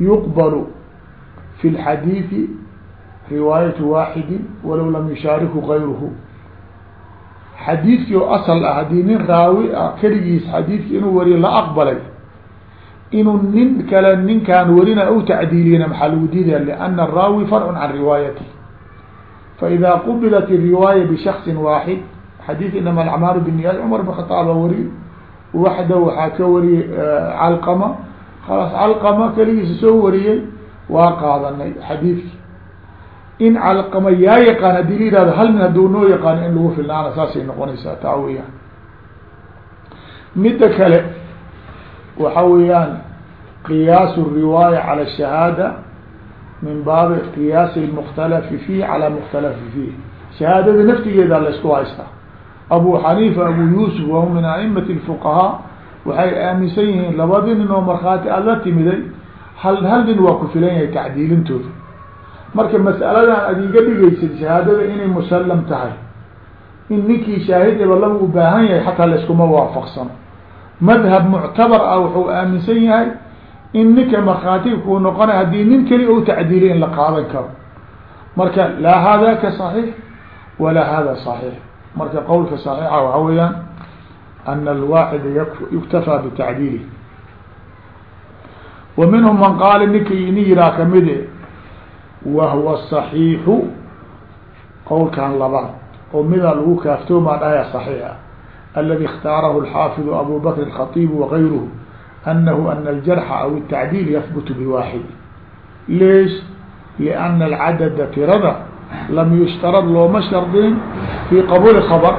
Yuqbalu fi lxadiidi riwaayatu waaxidin walow lam yushaariku gayruhu. Xadiidkii oo asal ah haddii nin raawi ah keligiis xadiidki inuu wariyo la aqbalay inuu nin kale ninkaan warina u tacdiiliyana maxaa lagu diidaya liana araawi farcun can riwaayati faidaa qubilat iriwaaya bishaksin waaxid xadiid inama alacmaalu binniyaat cumar bin khataab wariyo waxda waxaa ka wariyey calqama khalaas calqama keligiisa soo wariyey waa qaadanay xadiidki in calqama yaa yaqaan haddii la yihahdo hal nin hadduu noo yaqaano in lagu filnaana saasay noqonaysaa taa weyaan midda kale waxa weeyaan qiyaasu riwaaya cala ashahaada min baabi qiyaasi lmukhtalafi fiih calaa mukhtalafi fiih shahaadada naftigeeda laysku haystaa abu xaniifa abu yuusuf wahu min aimati الfuqahaa waxay aaminsan yihiin labadii nin oo markhaati aad la timiday hal hal nin waa ku filan yahay tacdiilintooda marka mas'aladan ad iga dhigaysid shahaadada inay musallam tahay in ninkii shaahid ebalaba u baahan yahay xataa layskuma waafaqsano madhab muctabar ah wuxuu aaminsan yahay in ninka markhaatiga kuu noqonay haddii nin keli u tacdiiliy in la qaadan karo marka laa haadaka صaxiix walaa hada صaxiix marka qowlka صaxiixa waxa weeyaan ana alwaaxida yuktafaa bitacdiilih wa minhum man qaala ninka ini yiraa kamide wahwa صaxiixu qowlkan labaad oo midaa lagu kaaftoomaa dhahaya صaxiixa aladi اkhtaarahu الxaafiظ abu bakr الkhaطib wغayruhu أنه أن الجرح أو التعديل يثبت بواحد ليش لأن العدد tirada lam yushtarad looma shardin fii qabuuli khabr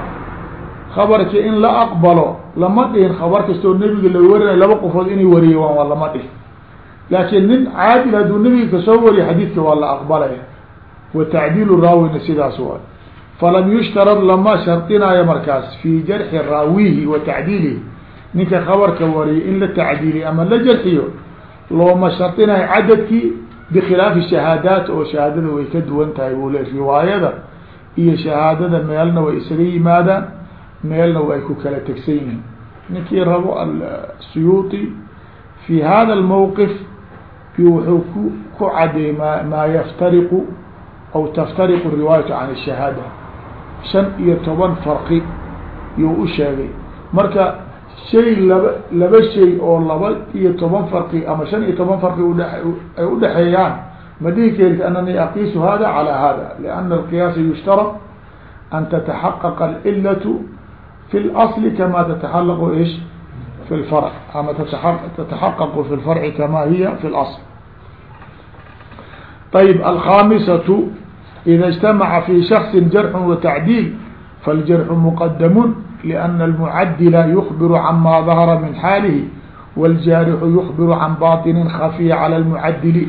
kabarki in la aqbalo lama dhihin khabar kastoo nebiga la warinayo laba qofood inay wariye waan waa lama dhihin laakiin nin caadil hadduu nebiga ka soo wariyo xadiidka waa la aqbalaya wa tacdiilu raawina sidaas waay falam yushtarad lama shardinayo markaas fii jarxi raawihi wa tacdiilihi ninka khabarka wariye in la tacdiiliyo ama la jarxiyo looma shardinayo cadadkii bikhilaafi shahaadaat oo shahaadada way ka duwan tahay buu le riwaayada iyo shahaadada meelna way isaga yimaadaan meelna way ku kala tegsan yihiin ninkii rabo asuyuuti fi hada almowqif wuxuu ku ku cadeeyey ma maa yaftariqu aw taftariqu can shahaada shan iyo toban farqi yuu u sheegay marka shay laba laba shay oo laba iyo toban farqi ama shan iyo toban farqi udhe ay udhexeeyaan ma dhihi kerit anani aqiisu hada calى hada liana alqiyaasa yushtarط an tataxaqaqa alcilatu fi اlasli kama tataxalaqu ish fi lfarc ama tataxaqaqu fi lfarci kama hiya fi اlasl ayb alkhamisatu ida اجtamaca fi shakصi jarxu watacdiil faljarxu muqadamu لأn اlmucadila yukbiru cama dahara min xaalihi wاljaarixu yukbiru can baطini khafiya calى اlmucadili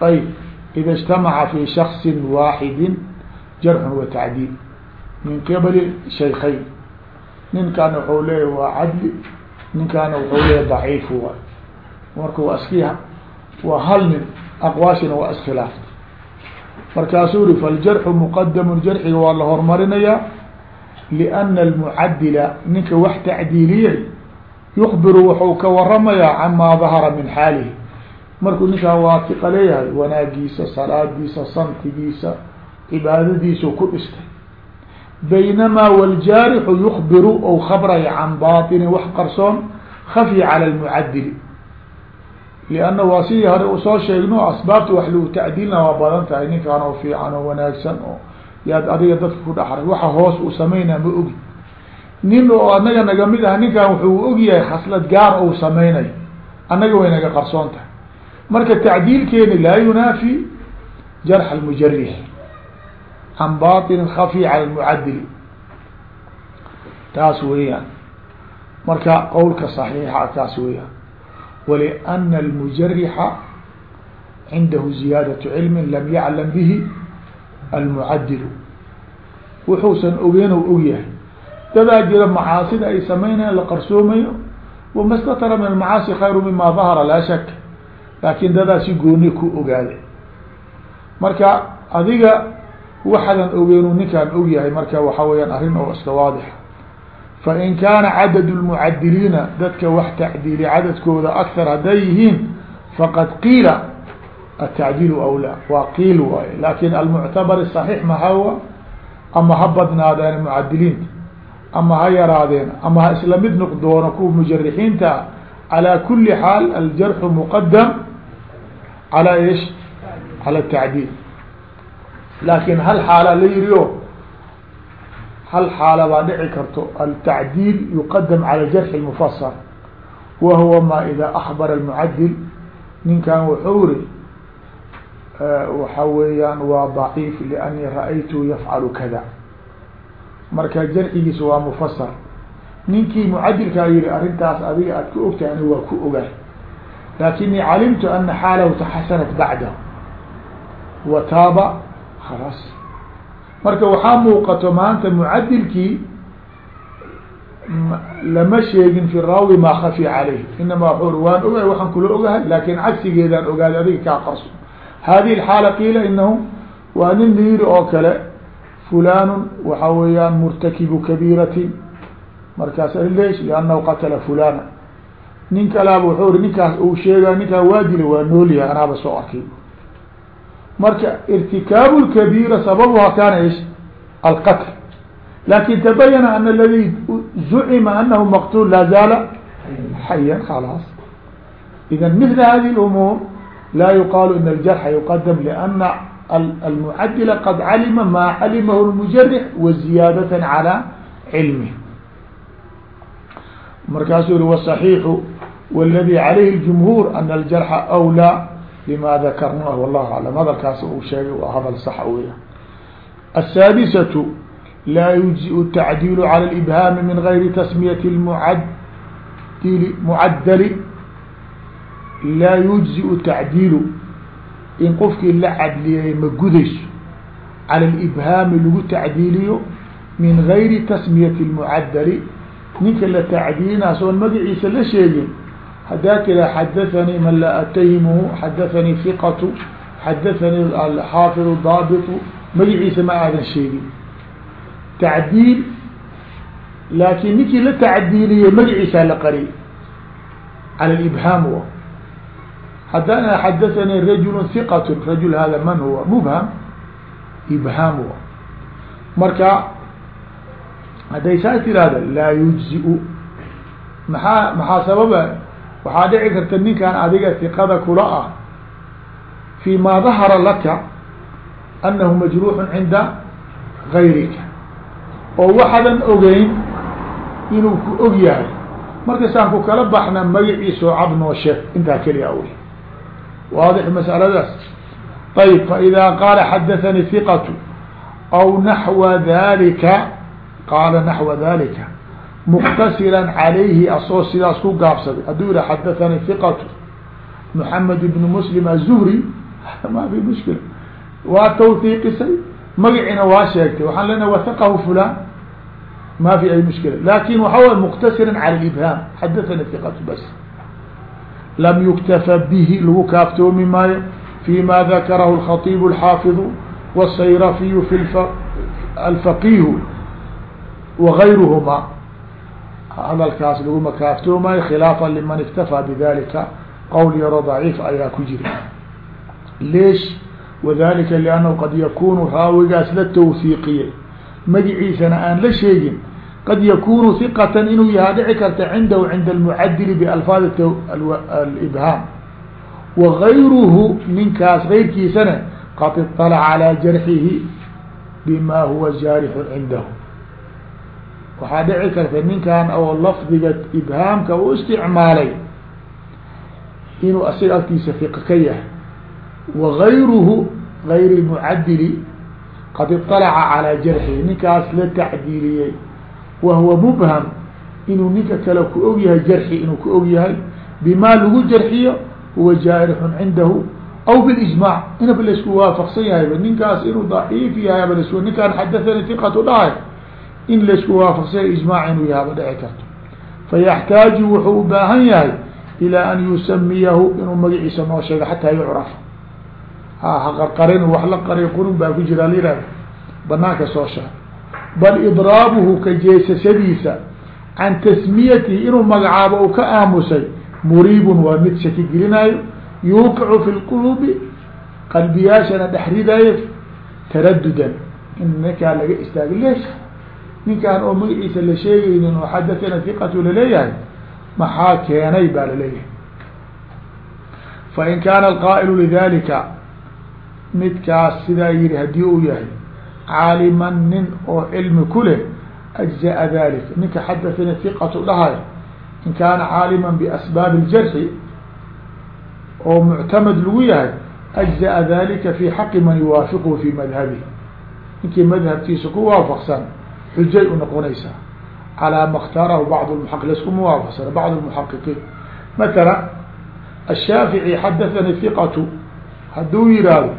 ayb ida اجtamaca fi shakصi waaxidi jarxu watacdiil min qibali shaykayn ninkaana wuxuu leeyahy waa cadli ninkaana wuxuu leeyahy daciif waay marka waa iski waa hal nin aqwaashina waa iskhilaaf markaasuu ri faljarxu muqadamu jarxiga waa la hormarinayaa liana almucadila ninka wax tacdiiliyay yukbiru wuxuu ka waramayaa camaa dahara min xaalihi markuu ninkaan waatiqa leeyahay wanaagiisa salaadiisa santigiisa cibaadadiisu ku dhistay baynamaa wljaarixu yukbiru ou khabraya can baطini wax qarsoon khafya calى lmucadili lianna waa sidii hore u soo sheegno asbaabta wax lagu tacdiilna waa badan tahay ninkaan oo fiican oo yaad adiga dadka ku dhaxray waxa hoos uu sameynaa ma ogi nin oo anaga naga mid ah ninkan wuxuu og yahay khaslad gaar ou sameynayo annaga way naga qarsoon tahay marka tacdiilkeeni laa yunaafi jarx almujarix can baطin khafي calى اmucadili taas weeyaan marka qowlka صaxiixa taas weeyaan wlأna اlmujarixa cindahu ziyaadaة cilmi lam yaclam bihi almucadilu wuxuusan ogeyn o og yahay. Dadaa jira macaasida ay sameynayaan la qarsoomayo. Wama statara min almacaasi khayru mima dahara laa shak laakin dadaa gooni ku ogaaday marka adiga waxadan ogeenu ninkaan og yahay marka waxa weyaan arrin oo iska waadixa fain kaana cadad lmucadiliina dadka wax tacdiili cadadkooda akthar hadday yihiin faqad qiila atacdiilu awlaa waa qiil waaye lakin almuctabar صaxiix mahawa ama ha badnaadeen mucadiliinta ama ha yaraadeen ama ha isla mid noqdoono kuwa mujarixiinta calى kuli xaal aljarxu muqadam calى ish calى الtacdiil laakin hal xaala la yiri o hal xaala baa dhici karto altacdiil yuqadam calى jarxi mufasar wa huwa ma ida akbara almucadil ninkan wuxuu iri waxa weeyaan waa daciif lianii ra'aytu yafcalu kada. Marka jarxigiisa waa mufasar ninkii mucadilkaa yihi arrintaas adiga aad ku ogtahay ani waa ku ogaay lakinii calimtu ana xaalahu taxasanat bacdahu wa taaba khalaas. Marka waxaa muuqato maanta mucadilkii lama sheegin fi raawi maa khafi caleyh inamaa wuxuu waan ogahay waxaan kula ogahay laakin cagsigeedaan ogaaday adiga kaa qarso hadihi xaala qiila inahu waa nin liiri oo kale fulanu waxa weeyaan murtakibu kabiiratin markaas lesh liannahu qatala fulana nin kalaaba wuxuu ri ninkaas uu sheegay ninkaa waa dilay waa noolyahay anaaba soo arkay marka irtikaabu lkabiira sababuha kana ish alqatl laakiin tabayana ana aladi zucima anahu maqtul laa zaala xayan khalaas idan mila hadi lumuur laa yuqaalu in aljarxa yuqadam liana almucadila qad calima maa calimahu lmujarix waziyaadata calى cilmih markaasuu yihi wصaxiixu wاladi calayhi اljumhuur ana aljarxa awlaa lima dakarnah wallahu aclam hadalkaas uu sheegay waa hadal sax weya aلsaadisatu laa yujziء الtacdiilu calى اlibhaami min gayri tasmiyati muadili mucaddali laa yujziu tacdiilu in qofkii la cadliyay ma gudayso. Cala alibhaami lagu tacdiiliyo min gayri tasmiyati lmucadali ninka la tacdiilinaa soon magaciisa la sheegin haddaa tila xadathanii man laa atahimuhu xadathanii fiqatu xadathanii alxaafidu daabitu magaciisa ma aadan sheegin. Tacdiil laakiin ninkii la tacdiiliyey magaciisaa la qariyay cala alibhaam wa haddana xadaثanii rajul hiqat rajul hada man huwa mubham ibhaam w marka hadday saas tirahda laa yujzi-u. Maxaa maxaa sababa? Waxaa dhici karta ninkan adiga hiqada kula ah. Fi ma dahara laka anahu majruuxun cinda gayrika oo waxadan ogeyn inuu ku og yahay markaysaan ku kala baxna sheeg intaa keliya waadix masaladaas ayb faإida qaala xadaثani ثiqatu aw naxwa dalika qaala naxwa dalika muktasira calayhi asoo sidaas ku gaabsaday hadduu yiha xadaثani ثiqatu محamed بن mسلم الزهري ma في مشkلة waa twثiiqisay magacina waa sheegtay waxaan lena وثqه فulan ma في أي مشkلة lakin waxa wy مktasira عalى الإبهاam xadaثnي ثiqة bs lam يkتفى bه lagu kaaftoomi maayo فيma ذakrh الخطيب الحاaفظ والصayrفي في الفقيه وغayrهma hadalkaas laguma kaaftoomayo khilaafa لman اkتفى بذalika qowl yaro ضaciif ayaa ku jira leesh wadalika liannahu qad yakunu raawigaas la tawhiiqiyey magiciisana aan la sheegin qad yakunu iqatan inuu yahaa dhici karta cindahu cinda almucadili bialfaad alibhaam wagayruhu ninkaas gayrkiisana qad iطalaca calaa jarxihi bima huwa jaarixu cindahu waxaa dhici karta ninkan oo lafdiga ibhaamka u isticmaalay inuu asiga agtiisa fiqa ka yahay wagayruhu gayr lmucadili qad iطalaca calaa jarxihi ninkaas la tacdiiliyey wahuwa mubham inuu ninka kale ku og yahay jarxi inuu ku og yahay bima lagu jarxiyo huwa jaarixun cindahu aw bilijmac inaba la isku waafaqsan yahayba ninkaas inuu daciif yahay ba las ninkaan xadathani iqatu dhahay in la isku waafaqsan yahay ijmac inuu yahaba dhici karto. Fayaxtaaju wuxuu u baahan yahay ilى an yusamiyahu inuu magaciisa noo sheego xataa yucraf ha haqarqarin wax la qariy qurun baa ku jira layihahda banaanka soo sheeg bal idraabuhu ka jeesashadiisa can tasmiyatihi inuu magacaabo u ka aamusay muriibun waa mid shaki gelinayo yuuqicu fi lqulubi qalbiyaashana dhex ridayo taradudan in ninkaa laga istaago leesh ninkaan oo magaciisa la sheegaynin oo xadathana hiqatu la leeyahay maxaa keenay baa la leeyahay fain kaana alqaa'ilu lidalika midkaas sidaa yihi haddii uu yahay caaliman nin oo cilmi ku leh ajza'a dalika ninka xadathani hiqatu dhahay in kaana caaliman biasbaabi اljarxi oo muctamad lagu yahay ajza'a dalika fi xaqi man yuwaafiqhu fi madhabihi ninkii madhabkiisa ku waafaqsan xujay u noqonaysaa calى ma اkhtaarahu bacd maq laskuma waafaqsana bacd اmuxaqiqiin matala الshaafiعي xadathani hiqatu hadduu yihahdo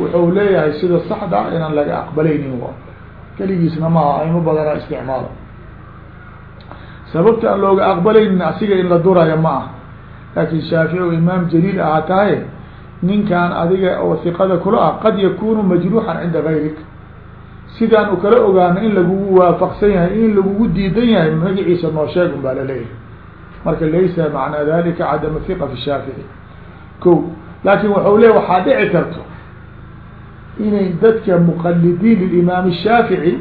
wuxuu leeyahay sida saxda inaan laga aqbalaynin keligiisna maaha aymo badanaa isticmaalo. Sababta aan looga aqbalaynin asiga in la duraya ma ah laakin shaafici o imaam jaliil ahaa tahay ninkan adiga oo hiqada kula ah qad yakunu majruuxan cinda gayrik. Sidaan u kala ogaano in lagugu waafaqsan yahay in lagugu diidan yahay magaciisa noo sheeg un baa la leeyahay marka laysa macnaa dalika cadam hiqa fi shaafici. Ko laakin waxau leey waxaa dhici karto inay dadka muqalidiin limaam الshaafici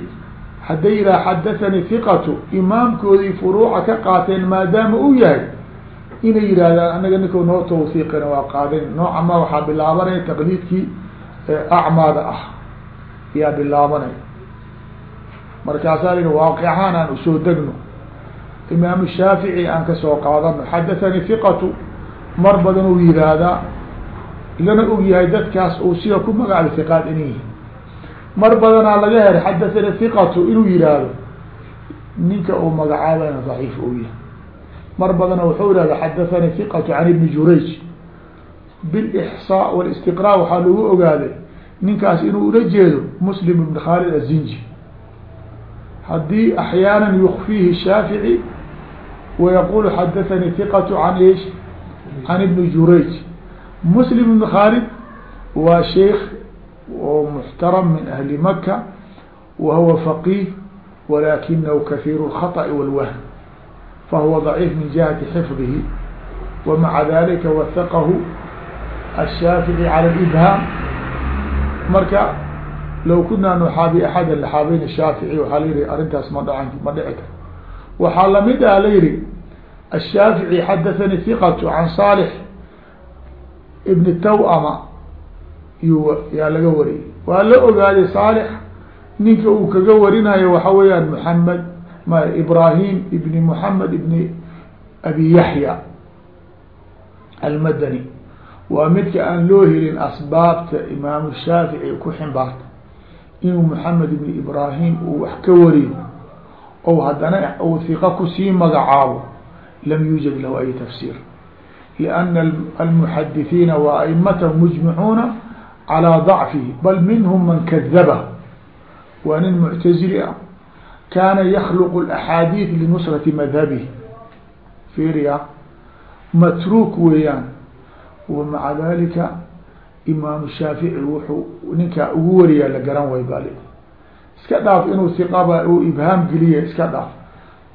hadday yihaha xadathanii hiqatu imaamkoodii furuuca ka qaateen maadaama uu yahay inay yidhahdaan anaga ninka noo tawhiiqina waa qaadayn nooca ma waxaa bilaabanaya taqliidkii acmaada ah yaa bilaabanay markaasaa la waaqi ahaan aan u soo degno. Imaam shaafici aan ka soo qaadano xadathanii hiqatu mar badan uu yihahdaa lana og yahay dadkaas uu sida ku magacaabay hiqaad inay yihiin mar badanaa laga helay xadathanii hiqatu inuu yihahdo ninka uu magacaabayna daciif ou yahay. Mar badana wuxuu ihahda xadathanii hiqatu can ibni jurayj. Bilixsaa walistiqraa waxaa lagu ogaaday ninkaas inuu ula jeedo muslim ibn khaalid azinji haddii axyaana yukfiihi shaafici wayaqulu xadathanii hiqatu can ish can ibni jurayj muslim ibn khaalid waa sheikh oo muxtaram min ahli maka wa huwa faqiih walakinahu kahiiru اlkhaطأi wاlwahm fahuwa ضaciif min jihati xifdihi wamaca dalika wahaqahu الshaafiعي calى اlibhaam marka low kunaa nuxaabi axada laxaabeyn shaafici waxaa la yihi arrintaas ma dhacan ma dhici kar waxaa lamid ah la yihi الshaafiعي xadathanii hiqatu can saalix ibn tawama yu yaa laga wariyey. Waa la ogaaday saalix ninka uu kaga warinayo waxa weeyaan mحamed m ibrahim ibni mحamed ibni abi yaxya almadani. Waa midka aan loo helin asbaabta imaamu shaafici ku ximbaarta. Inuu maxamed ibn ibrahim uu wax ka wariyo o haddana uu hiqa ku sii magacaabo lam yuujad lahu ay tafsir almuxadithiina wa aimatahum mujmicuuna calaa dacfihi bal minhum man kadaba waa nin muctazili ah kaana yakluqu axaadiid linusrati madhabihi fiiriya matruuk weeyaan wamaca dalika imaamu shaafici wuxuu ninkaa ugu wariyaa la garan way bali iska dhaaf inuu hiqaba uu ibhaam geliya iska dhaaf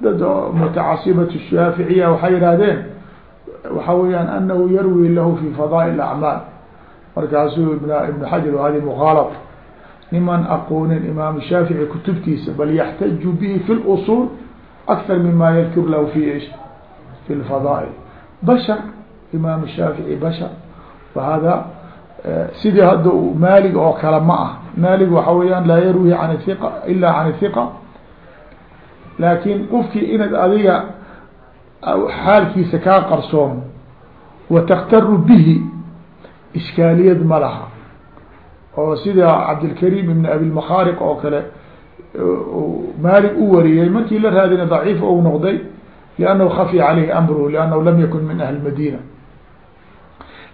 dad mutacasibat shaaficiya waxay yihahdeen waxa weeyaan anahu yarwi lahu fi fadaa'il acmaal markaasuu ibn xajar hadi mukhaalط niman aqoonin imaamu shaafici kutubtiisa bal yaxtaju bihi fi lusul akthar mima yadkur lahu fi fi lfadaa'il bashar imaamu shaafici bashar. Wahada sidii hadda maalig oo kale ma ah. Maalig waxa weeyaan laa yarwi an iqa ila can ihiqa laakin qofkii inaad adiga xaalkiisa kaa qarsoomo wa taktaru bihi iskaaliyad ma laha oo sida cabdilkarim ibn abilmakhaariq oo kale maalig u wariyey markii la raadina daciif ou noqday liannahu khafiya caleyhi amruhu liannahu lam yakun min ahli madina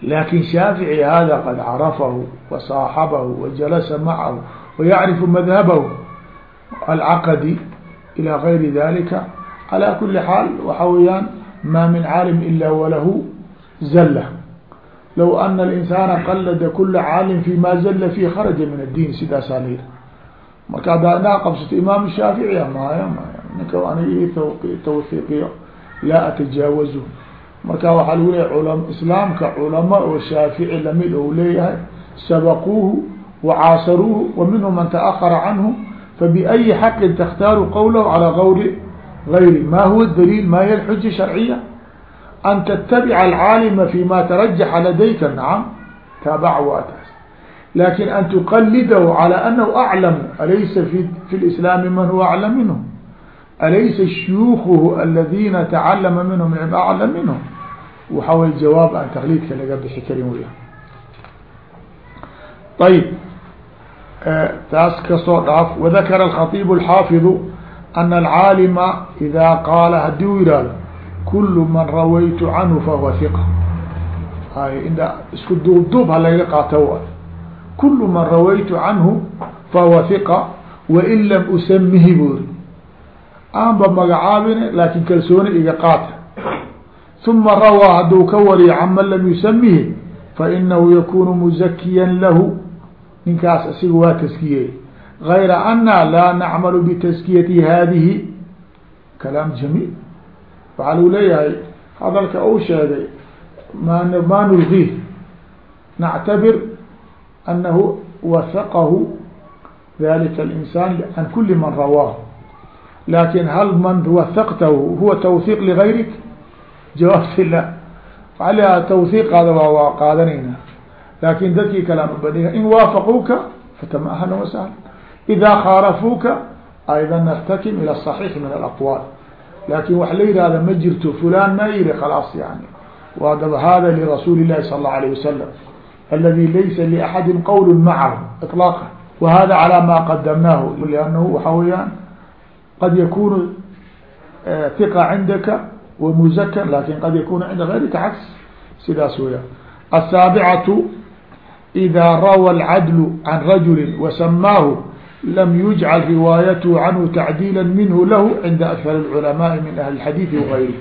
laakiin shaafici hada qad carafahu wasaaxabahu wajalasa macahu wayacrifu madhabahu alcaqadi ilى gayri dalika calى kuli xaal waxa weeyaan ma min caalim ila walahu zalla low ana alinsana qalada kula caalim fi ma zalla fi kharaja min addiin sidaasaa la yihi marka haddaa inaa qabsato imaam shaaficiya maya maya ninka anig tawhiiqiyo laa atajaawazu marka waxaa lagu leeyahy cula islaamka culama oo shaafici lamid ou leeyahay sabaquuhu wacaasaruuhu wa minhum man taأkara canhu fabiأyi xaqin takhtaaru qowlahu calى gawri gayri ma huwa daliil ma hiy xuja sharciya an ttabica alcaalima fi ma tarajaxa ladayka? Nacam taabaca waa taas. Lakin an tuqalidahu calى anahu aclamu alaysa fi lislaami man huwa aclam minhu? Alaysa shuyukuhu aladina tacalama minhum cilm aclam minhum waxa way jawaab aan taqliidka laga bixi karin weya ayib taas ka soo dhaaf wadakara alkhatiib alxaafidu ana alcaalima ida qaala haddii u yihahdo kulu man rawaytu canhu fahuwa hay inda isku duubduub ha laga qaata wa kulu man rawaytu canhu fahuwa hiqa wain lam usamihi buuri aanba magacaabine laakin kalsooni iga qaata uma rawaa hadduu ka wariyo can man lam yusamihi fainahu yakunu muzakiyan lahu ninkaas asiga waa taskiyey gayra ana laa nacmalu bitaskiyati hadihi kalaam jamiil waxaa lagu leeyahay hadalka uu sheegay ma ma nulgiih nactabir anahu wasaqahu dalika alinsaan can kuli man rawaahu laakiin hal man wasaqtahu huwa tawhiiq ligayrik jawaabti la waaa leeyaha tawhiiqaada waa waa qaadanayna laakin dadkii kale aan ubadhiga in waafaquuka fatama ahlan wasahla idaa khaalafuuka ayda nartakim ila صaxiix min alaqwaal laakin wax la yihahda ma jirto fulan ma yihi khalaas yani wa daba hada lirasuuli الlahi sal الlahu alayه wasalam aladi laysa liaxadi qowl macahu iطlaaqa wa hada calى ma qadamnaahu liannahu waxa weeyaan qad yakunu hiqa cindaka wmuzakan lakin qad yakunu cinda gayrika caks sidaas weyaan aلsaabicatu إida rawى اlcadl can rajuli wasamaahu lam yujcal riwaayathu canhu tacdiila minhu lahu cinda akar اculamaai min ahli اxadiiثi wagayri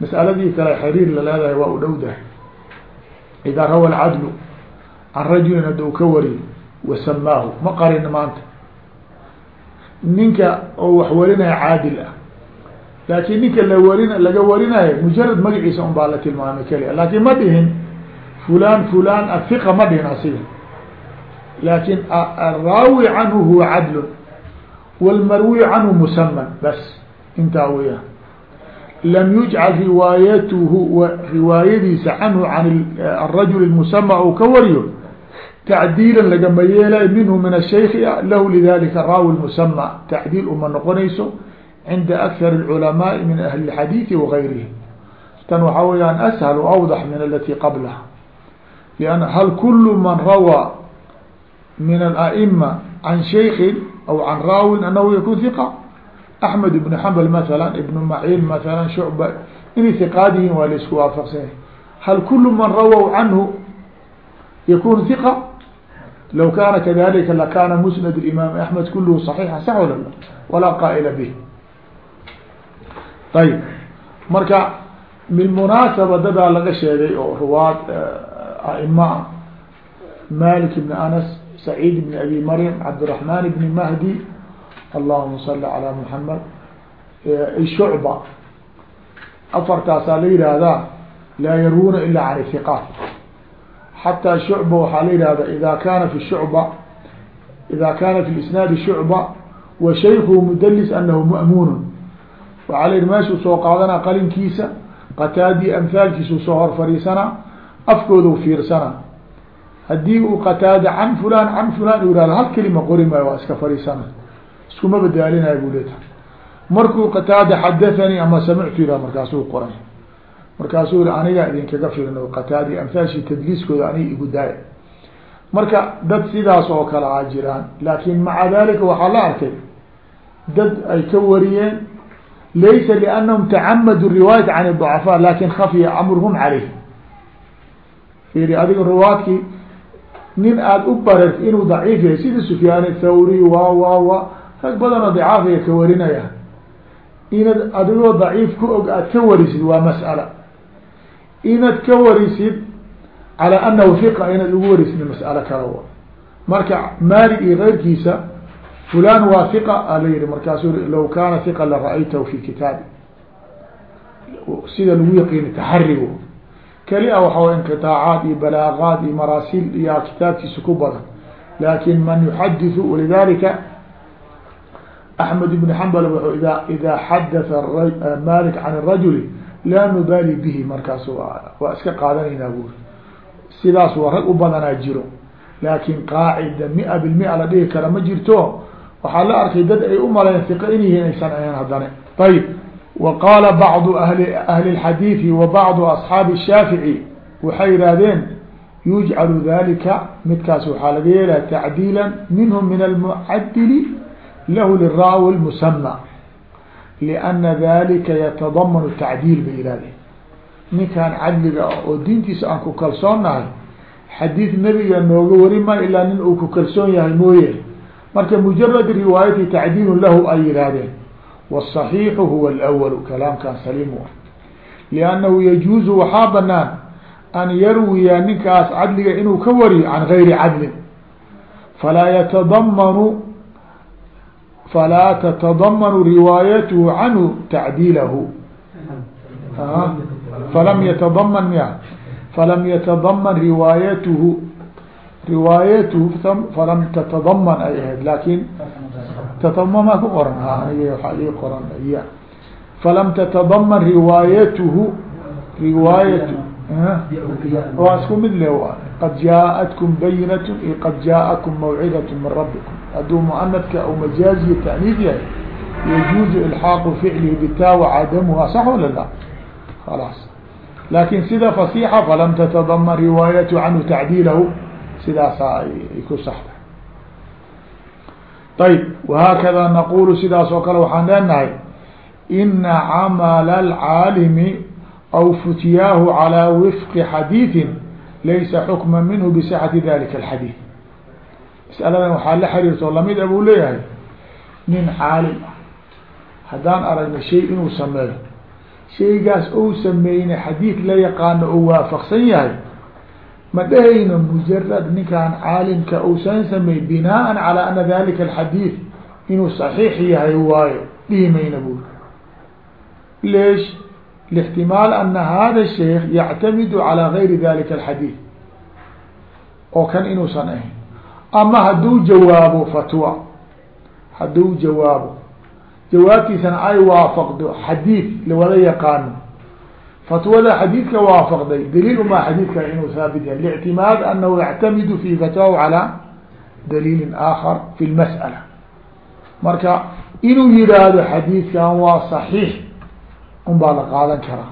mas'aladii kale xiriir la leedahay waa u dhowdahay idaa rawa alcadlu can rajulin hadduu ka wariyo wasamaahu ma qarin maanta ninka oo wax warinaya caadil ah laakin ninka la warin laga warinayo mujarad magaciisa un baa la tilmaamay keliya laakin ma dhihin fulan fulan ahiqa ma dhihin asiga laakin araawi canhu huwa cadlun wاlmarwi canhu musaman bas intaa weya lam yujcal riwaayatuhu riwaayadiisa canhu can arajul اmusama ou ka wariyo tacdiila lagama yeelay minhu min ashayki lahu lidalika raawi musama tacdiil uma noqonayso cinda akar الculamaaءi min ahli الxadiiثi wagayrihim tan waxaa weyaan ashal awdax min alati qablaha لan hal kul man rawى min aama can shaykin aw can raawin anahu yakun hiqa axmed ibnu xambal masalan ibnu maciin masalan shucba inay hiqaad yihiin waa la isku waafaqsanya hal kulu man rawow canhu yakun hiqa law kana kadalika lakana musnad imaam axmed kuluhu صaxiixa sax wala la walaa qaa'ila bih ayb marka min munaasaba dadaa laga sheegay oo ruwaad aima ah malik ibn anas سعيد بن أbي mريم cبدالرحمن بن مهدي اللهma صل على محمد شعبة afartaasaa la yihahdaa laa yarwuna ilا عن الثقاaت حتى شعبة waxaa la yihahda إذا kana في شعبة إذا kana في الإسناaد شعبة وشhaykhu مdلس أنه مأmuن waxaa la yihi meeshuu soo qaadana qalinkiisa qataadi أمثاalkiisu soo hor fariisana afkoodu fiirsana haddii uu qataada can fulan can fulan u yihahdo hal kelima qori maayo waa iska fariisana. Iskuma badaalinaya buu leetahay markuu qataada xadathanii ama samictu yihah markaasuu qoray. Markaasuu yihi anigaa idinkaga filan oo qataadi amhaalshii tadliiskooda aniga igu daaya marka dad sidaas oo kale a jiraan laakin maca dalika waxaa la arkay dad ay ka wariyeen laysa liannahum tacamadu riwaayat can ducafa laakiin khafiya amruhum caleyh fiiri adiga riwaadkii nin aada u barart inuu daciif yahay sida sufyaan thawri wa wa wa rag badanoo dicaafiga ka warinaya. Inaad adigoo daciif ku og aad ka warisid waa mas'ala. Inaad ka warisid calى anahu fiqa inaad ugu warisid mas'alo kale wa marka maali iyo keyrkiisa fulan waa hiqa ala yihi markaasu law kaana hiqa la ra'aytahu fi kitaabi. Sida lagu yaqiini taxarigo keli a waxa way inqiطaacaad iyo balaaqaad iyo maraasil iyo kitaabkiisa ku badan. Laakin man yuxadiثu walidalika axmed ibn xambal wuxuu ida ida xadatha malik can rajuli laa nubali bihi. Markaas waa iska qaadanaynaa buuri sidaas waa rag u badanaa jiro. Laakin qaacida mia bilmia la dhihi kara ma jirto. Waxaa la arkay dad ay u malayn iqa in yihiin aysan ahayn haddana ayib وqاla bعض أhli الxadيiثi و bعض أصحaabi الshaafiعي waxay yihahdeen yujcal dalika midkaas waxaa laga yeelaya tacdiila minhm min الmcadili lahu liraawi الmsmى لأna dalika yatadamn tacdiil bay yihahdeen ninkan cadliga oo diintiisa aan ku kalsoonnahay xadiid nebiga nooga wari maayo ilaa nin uu ku kalsoon yahay mooye marka mujarad riwaayati tacdiil lahu ay yihahdeen والصحيiح huw الأول kalaamkan saliim u لأnnahu يجuuز waxaa banaan an yarwiya ninkaas cadliga inuu ka wariyo can غayri cadlin falaa ytadmn falaa تتضmن riwaayatه canhu tacdiilahu falam yتضmن mya falam yتضmن riwaayathu riwaayathu falam تتضmن ay ahayd lakin tatamamaa ku qoran aniga waaa ii qoran iya falam tatadaman riwaayatuhu riwaayat waa isku mid le qad jaaatkum bayinat iyo qad jaakum mawcidat min rabbikum hadduu muanadka u majaaziya taaniid yahay yajuuzu ilxaaqu ficlihi bitaa wacadamuha sax wala la khalaas laakin sida fasixa falam tatadaman riwaayatu canhu tacdiilahu sidaasaa ay ku saxda ayb wahaakada naqulu sidaas oo kale waxaan leenahay ina camala alcaalimi aw futiyaahu calaa wifqi xadiidin laysa xukma minhu bisixati dalika alxadiid. Masaladan waxaa la xiriirto la mid a buu leeyahay nin caalim ah. Haddaan aragna shay inuu sameeyo shaygaas ou sameynay xadiid la yaqaano oo waafaqsan yahay ma dhahayno mujarad ninkaan caalimka uusan samey binaan calaa ana dalika alxadiid inuu saxiix yahay waayo dhihi mayna bul leesh lاxtimaal ana hada sheikh yactamidu calaa gayri dalika alxadiid oo kan inuusan ahayn. Ama hadduu jawaabo fatwa hadduu jawaabo jawaabtiisana ay waafaqdo xadiid lawada yaqaano fatwada xadiidka waafaqday daliil umaa xadiidka inuu haabit yahay. Lictimaad anahu yactamidu fi fatwahu calى daliili aakhar fi lmas'ala marka inuu yihaahdo xadiidkan waa صaxiix un baa la qaadan karaa.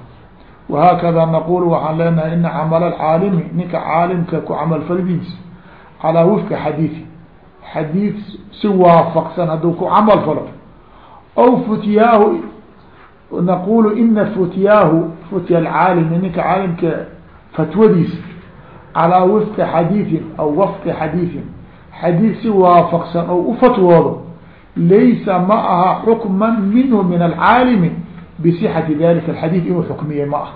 Wahaakada naqul waxaan leenahay ina camal alcaalimi ninka caalimka ku camal faldiisa calaa wifka xadiidi. Xadiid si waafaqsan hadduu ku camal falo aw futyaahu naqulu ina futyaahu futya alcaalimi ninka caalimka fatwadiisa calaa wifqi xadiidin aw wafqi xadiidin xadiid si waafaqsan oo u fatwoodo laysa ma aha xukman minhu min alcaalimi bisixati dalika alxadiid inuu xukmiye ma aha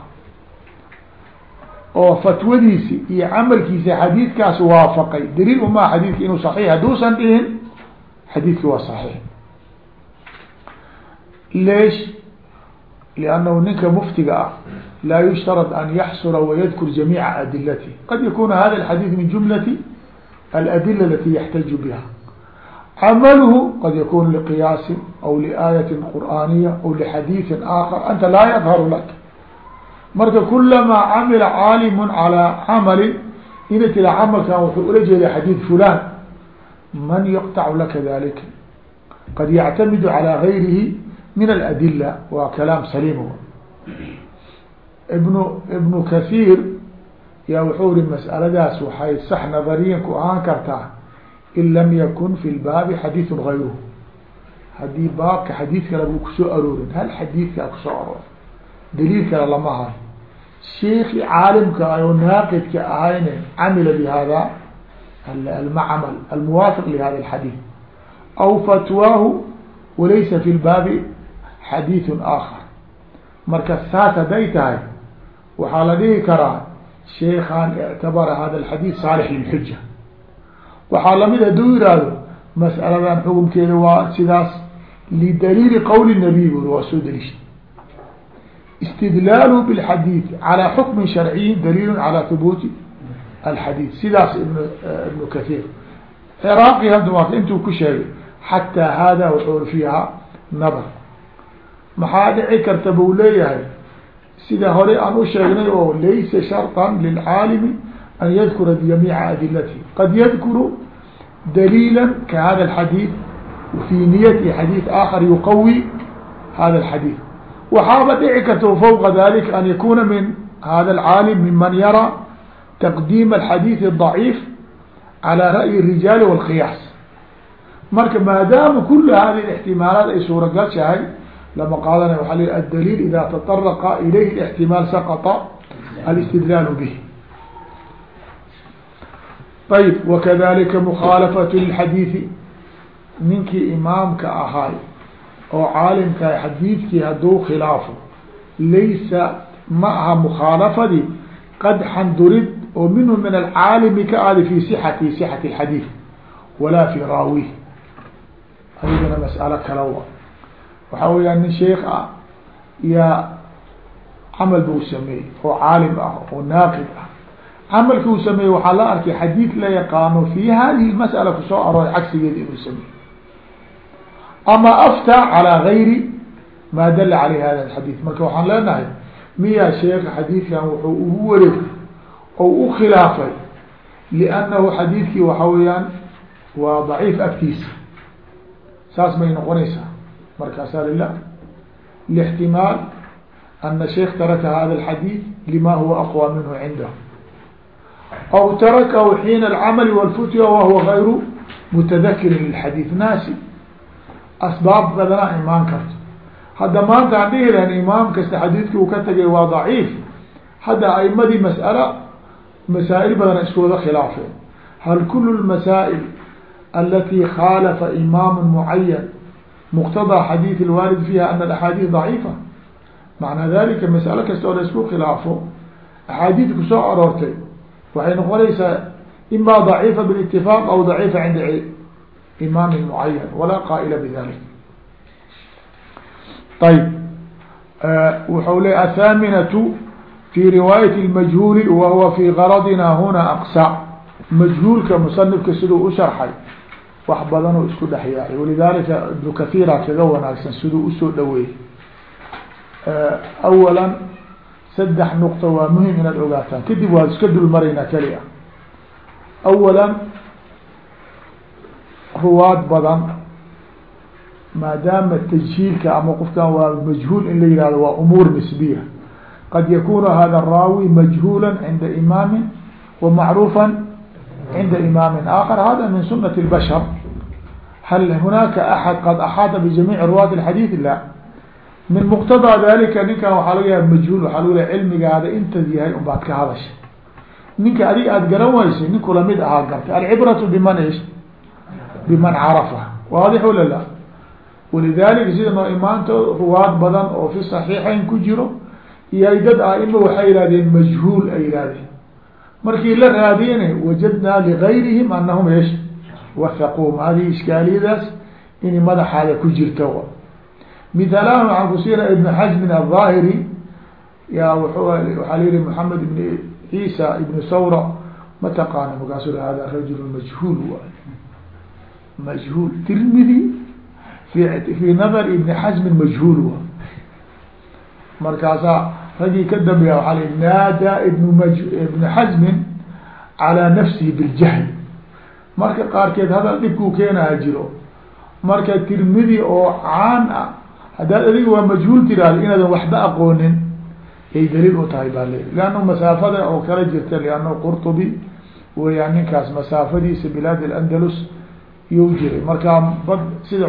oo fatwadiisi iyo camalkiisa xadiidkaas waafaqay daliil umaa xadiidka inuu saxiix hadduusan dhihin xadiidki waa saxiix leesh liannahu ninka muftiga ah laa yushtarad an yaxsura wayadkur jamiica adilati qad yakuna hada alxadiid min jumlati aladila alati yaxtaju biha camaluhu qad yakun liqiyaasin aw liaayatin qur'aaniya aw lixadiidin aakhar anta laa yadharu lak marka kulamaa camila caalimu calaa camalin ina tira camalkan wuxuu ula jeeda xadiid fulan man yaqtacu laka dalika qad yactamidu calى gayrihi min aladila waa kalaam saliim ibnu ibnu kahiir yaa wuxuu ri mas'aladaas waxay sax nadariyan ku ahaan kartaa in lam yakun fi lbaabi xadiiثu gayruhu haddii baabka xadiid kale buu ku soo aroorin hal xadiidkaa ku soo aroor daliil kale lama hayo sheeki caalimka ah oo naaqidka ahayne camila bihada almacmal almuwaafiq lihada alxadiid xadiiث aakhar marka saas hadday tahay waxaa la dhihi karaa sheekan ictabara hada alxadiid saalix lilxuja waxaa lamid haduu yihahdo mas'aladan xukumkeeda waa sidaas lidaliili qowli nabiy buri waa soo daliisha istidlaalu bاlxadiid calى xukmi sharciyi daliil calى hubuuti alxadiid sidaas ibn ibnu kahiir ciraaqi hadda waa intuu ku sheegay xataa hada wuxuu fiiha nadar maxaa dhici karta buu leeyahay sida hore aan u sheegnay oo laysa sharطa lilcaalimi an yadkura jamiica adilatihi qad yadkuru daliila ka hada اxadiid fi niyati xadiid aakhar yuqawi hada اxadiid waxaaba dhici karta fوqa dalika an yakuna min hada اcaalim miman yara taqdiim الxadiiث الضaciif calى ra'yi الrijaali wاlqiyaas marka maadaama kula hadi اxtimaalaat ay suuragashahay lama qaadanay waa l adaliil ida taطaraqa ilayh اxtimaal saqطa alاstidlaal bih ayb wakadalika mukhaalafaة lxadiiثi ninkii imaamka ahaay oo caalimka xadiidkii hadduu khilaafo laysa ma aha mukhaalafadii qadxan durid oo minhu min alcaalimi ka aada fi sixati sixati اxadiid walaa fi raawih adigana mas'alo kala wa waxa weyaa nin sheikh ah yaa camal buu sameeyey oo caalim ah oo naaqib ah. Camalka uu sameeyey waxaa la arkay xadiid la yaqaano fi hadihi masala ku soo arooray cagsigeeda inuu sameeyey. Ama afta calaa gayri maa dala caleyh hada xadiid marka waxaan leenahay miyaa sheeka xadiidkan wuxuu ugu wareegay oo u khilaafay liannahu xadiidkii waxa weeyaan waa daciif agtiisa. Saas may noqonaysaa markaasaa lilah lاxtimaal ana sheekh taraka hada الxadiid lima huwa aqwى minhu cindah aw tarakahu xiina اlcaml wاlfutya wahuwa gayru mutadakirin lilxadiid naasi asbaab badanaa imaan karto hadda maanta aan dhihi lahayn imaam kasta xadiidkii uu ka tagay waa daciif hadda aimadii mas'ala masaa'il badan isku wada khilaafeen hal kulu lmasaa'il alati khaalafa imaamu mucayan muqtadaa xadiid ilwaalid fiiha ana alaxaadiid daciifa macnaa dalika mas'alo kasta oo la isku khilaafo axaadiid ku soo aroortay waxay noqonaysaa ima daciifa bilitifaaq aw daciifa cinda imaam mucayan walaa qaa'ila bidalik ayb wuxuu le fi riwaayat اlmajhuuli wa huwa fi garadina huna aqsa majhuulka musanifka siduu u sharxay wax badanoo isku dhex yaacay walidalika ibnu kahiira kaga wanaagsan siduu u soo dhaweeyey awala saddex nuqta waa muhiim inaad ogaataan. Kadib waa iska dul maraynaa keli a awala ruwaad badan maadaama tajhiilka ama qofkan waa majhuul in la yihahdo waa umuur nisbiya. Qad yakunu hada raawi majhuula cinda imaamin wa macruufa cinda imaamin aakhar hada min sunati اlbashar hal hunaaka axad qad axaata bijamiici ruwaati اlxadiid la min muqtadaa dalika ninkan waxaa laga yaha majhuul waxaa lagu leha cilmigaada intad yahay un baad ka hadashay ninka adiga aada garan weysay ninku la mid ahaa gartay alcibratu biman ish biman carafa waadix wala la walidalika sida noo imaanto ruwaad badan oo fi saxiixayn ku jiro iyo dad aima waxay yihahdeen majhuul ay yihahdeen markii la raadiyena wajadnaa ligayrihim anahum esh wahaquum hadihi iskaaliyadaas inay madaxaada ku jirta mithaalahan waxaan kusiina ibn xasmin alظaahiri ya waxaa layihi maxamed ibn ciisa ibn sawra ma taqaana markaasu hada rajul majhuul majhuul. Tirmidi fi nadar ibni xasmin majhuul waay markaasaa raggii ka dambeeya waaa l naada ibn m ibn xasmin calaa nafsihi biljahl. Marka qaarkeed hadal dhibkuu keenaya jiro. Marka tirmidi oo caan ah haddaad adiga waa majhuul tiraahdo inaadan waxba aqoonin yay daliil u tahay baa le leanna masaafada oo kala jirta lianna qurtubi weyaan ninkaas masaafadiisa bilaad alandalus yuu jiray. Marka bad sida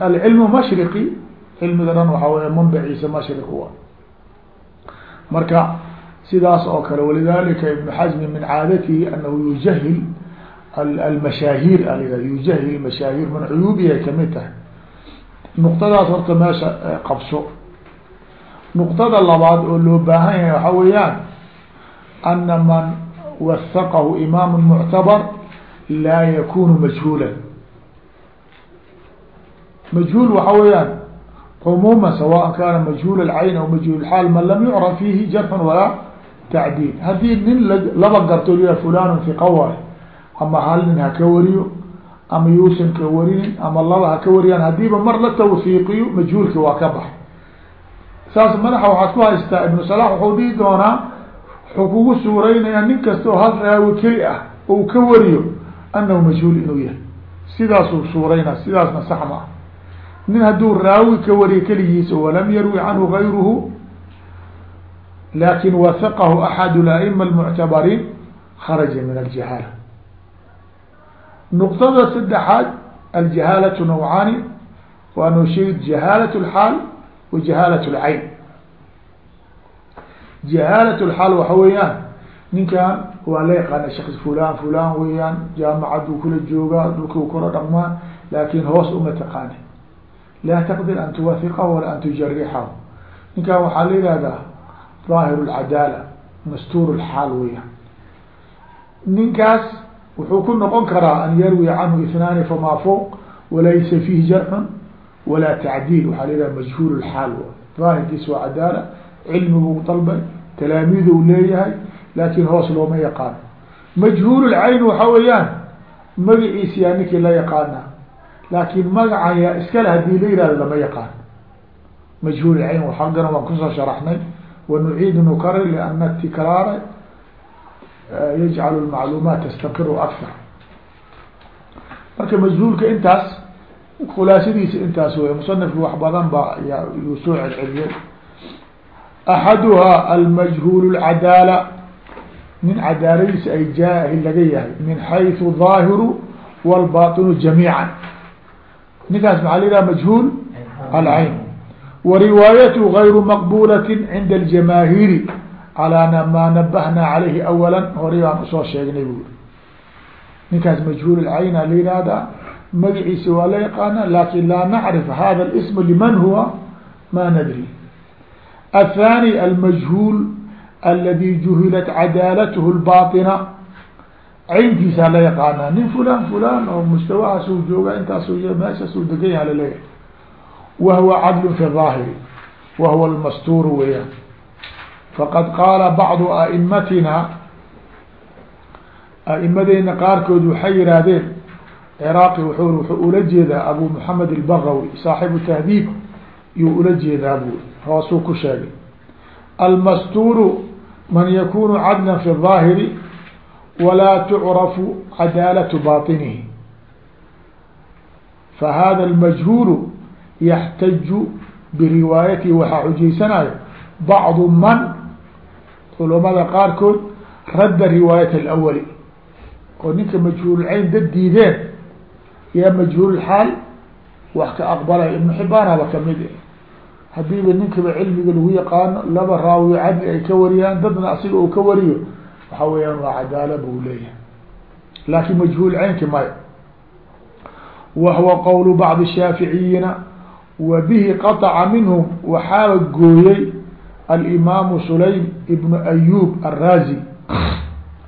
alcilmu mashriqi cilmiga dhan waxaa wey manbaciisa mashriq u marka sidaas oo kale walidalika ibn xasmi min caadatihi anahu yujahil almashaahir ala yujahil mashaahir min cuyuubihi ay ka mid tahay. Nuqtadaas horta meesha qabso. Nuqtada labaad oo loo baahan yahay waxaa weeyaan ana man wasaqahu imaamu muctabar laa yakunu majhuulan. Majhuul waxaa weeyaan cumuuma sawaء kana majhuul اlcayn aw majhuul xaal man lam yucraf fihi jarxun walaa tacdiil haddii nin laba garto liya fulan hiqa waay ama hal nin ha ka wariyo ama yuusan ka warinin ama laba ha ka wariyaan hadiiba mar la tawfiiqiyo majhuulki waa ka bax saas madaxa waxaad ku haystaa ibnu salax wuxuu dhihi doonaa wuxuu kugu suureynayaa nin kasta oo hal raawi keli ah ka wariyo anahu majhuul inuu yahay sidaasuu suureynaa sidaasna sax nin hadduu raawi ka wariyo keligiisa walam yarwi canhu gayruhu lakin wasaqahu axad اla'ima almuctabariin kharaja min aljahaala nuqtada saddexaad aljahaalatu nawcaani waa noo sheegi jahaalat اlxaal wa jahaalat اlcayn jahaalat اlxaal waxa weeyaan ninkan waa la yaqaana shaks fulan fulan weeyaan jaamacaduu kula joogaa dhulkuu kula dhaqmaan laakin hoos uma taqaani laa taqdir an tuwahiqahu wala an tujarixahu ninkan waxaa la yihahdaa daahir اlcadaala mastuur اlxaal weeyaan ninkaas wuxuu ku noqon karaa an yarwi canhu اثnaani famaa fوq walaysa fiihi jarxun walaa tacdiil waxaa la yidhaha majhuul اxaal daahirkiis waa cadaala cilmiguu dalbay talaamiiduu leeyahay laakin hoos looma yaqaano majhuul اlcayn waxa weeyaan magaciisa yaa ninkii la yaqaana laakin magacan yaa iskale hadii la yihahdo lama yaqaan majhuul اcayn xaggana waan kusoo sharaxnay wanuciidu nukarir liana tikraara yajcal lmacluumaat tastaqiru akar marka majhuulka intaas khulaasadiisa intaas wey musanifki wax badan ba yuu soo celceliyay axaduhaa almajhuul اlcadaala nin cadaaladiisa ay jaahil laga yahay min xayثu ظaahiru wاlbaطinu jamiica ninkaas maxaa la yidhaha majhuul alcayn wariwaayatu غayru maqbulati cinda اljamaahiiri calaa maa nabahna calayhi awala horay baan usoo sheegnay bu ninkaas majhuul lcayna la yihahdaa magaciisa waa la yaqaana lakin laa nacrif hada اsm liman huwa ma nadri aلthani almajhuul aladi juhilat cadaalathu اlbaطina caynkiisa la yaqaanaa nin fulan fulan oo mustawahaasuu joogaa intaasuu meeshaasuu degan yaha la leeyahay wa huwa cadlun fi daahiri wa huwa almastuuru weeyaan. Faqad qaala bacdu a'imatina a'imadeyna qaarkood waxay yihaahdeen ciraaqi wuxuu wuxuu ula jeedaa abu moxamed albagawi saaxibu tahdiib yuu ula jeedaa buu hoosuu ku sheegay. Almastuuru man yakunu cadlan fi daahiri walaa tucrafu cadaalatu baطinihi fahada اlmajhuulu yaxtaju biriwaayatihi waxaa xujaysanayo bacdu man culamada qaarkood radda riwaayat alawali oo ninka majhuulcayn dad diideen yaa majhuulxaal wax ka aqbalaya ibnu xibaanaba ka mid hadiiba ninkaba cilmiga lagu yaqaano laba raawi cadli ay ka wariyaan dadna asiga uu ka wariyo waxa weeyaan waa cadaala buu leeyahay laakin majhuul caynki maya wa huwa qowlu bacdi shaaficiyina wa bihi qaطca minhum waxaa gooyey alimaamu sulaym ibnu ayub araazi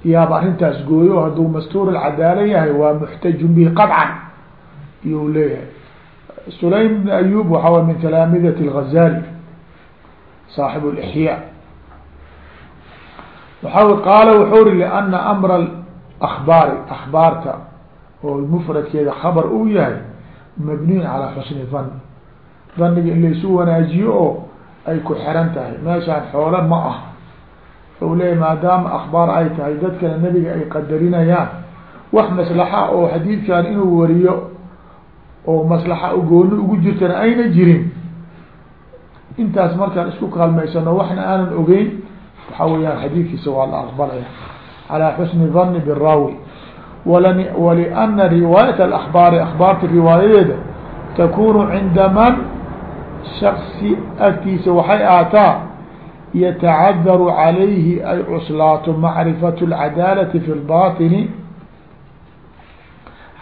yaaba arrintaas gooyo hadduu mastuur alcadaala yahay waa muxtajun bihi qaطcan iyuu leeyahay sulaym ibn ayub waxaa way min talaamidat اlgazali saaxib اlixyaa waxa qaala wuxuu ri liana amra akbaari akbaarta oo mufradkeeda khabar uu yahay mabniyn calaa xusni dan daniga in laysu wanaajiyo oo ay ku xiran tahay meeshaan xoolo ma ah u leeyahy maadaama akbaar ay tahay dadkana nebiga ay qadarinayaan wax maslaxa oo xadiidkan inuu wariyo oo maslaxa gooni ugu jirtana ayna jirin intaas markaan isku kaalmaysano waxna aanan ogeyn waxa weeyaan xadiidkiisa waa la aqbalaya calى xusni dani biraawi waliana riwaayat اakbaari akbaarta riwaayadeeda takunu cinda man shaksi agtiisa waxay ahaataa yatacadaru calayhi ay cuslaato macrifat اlcadaalati fi اlbaطini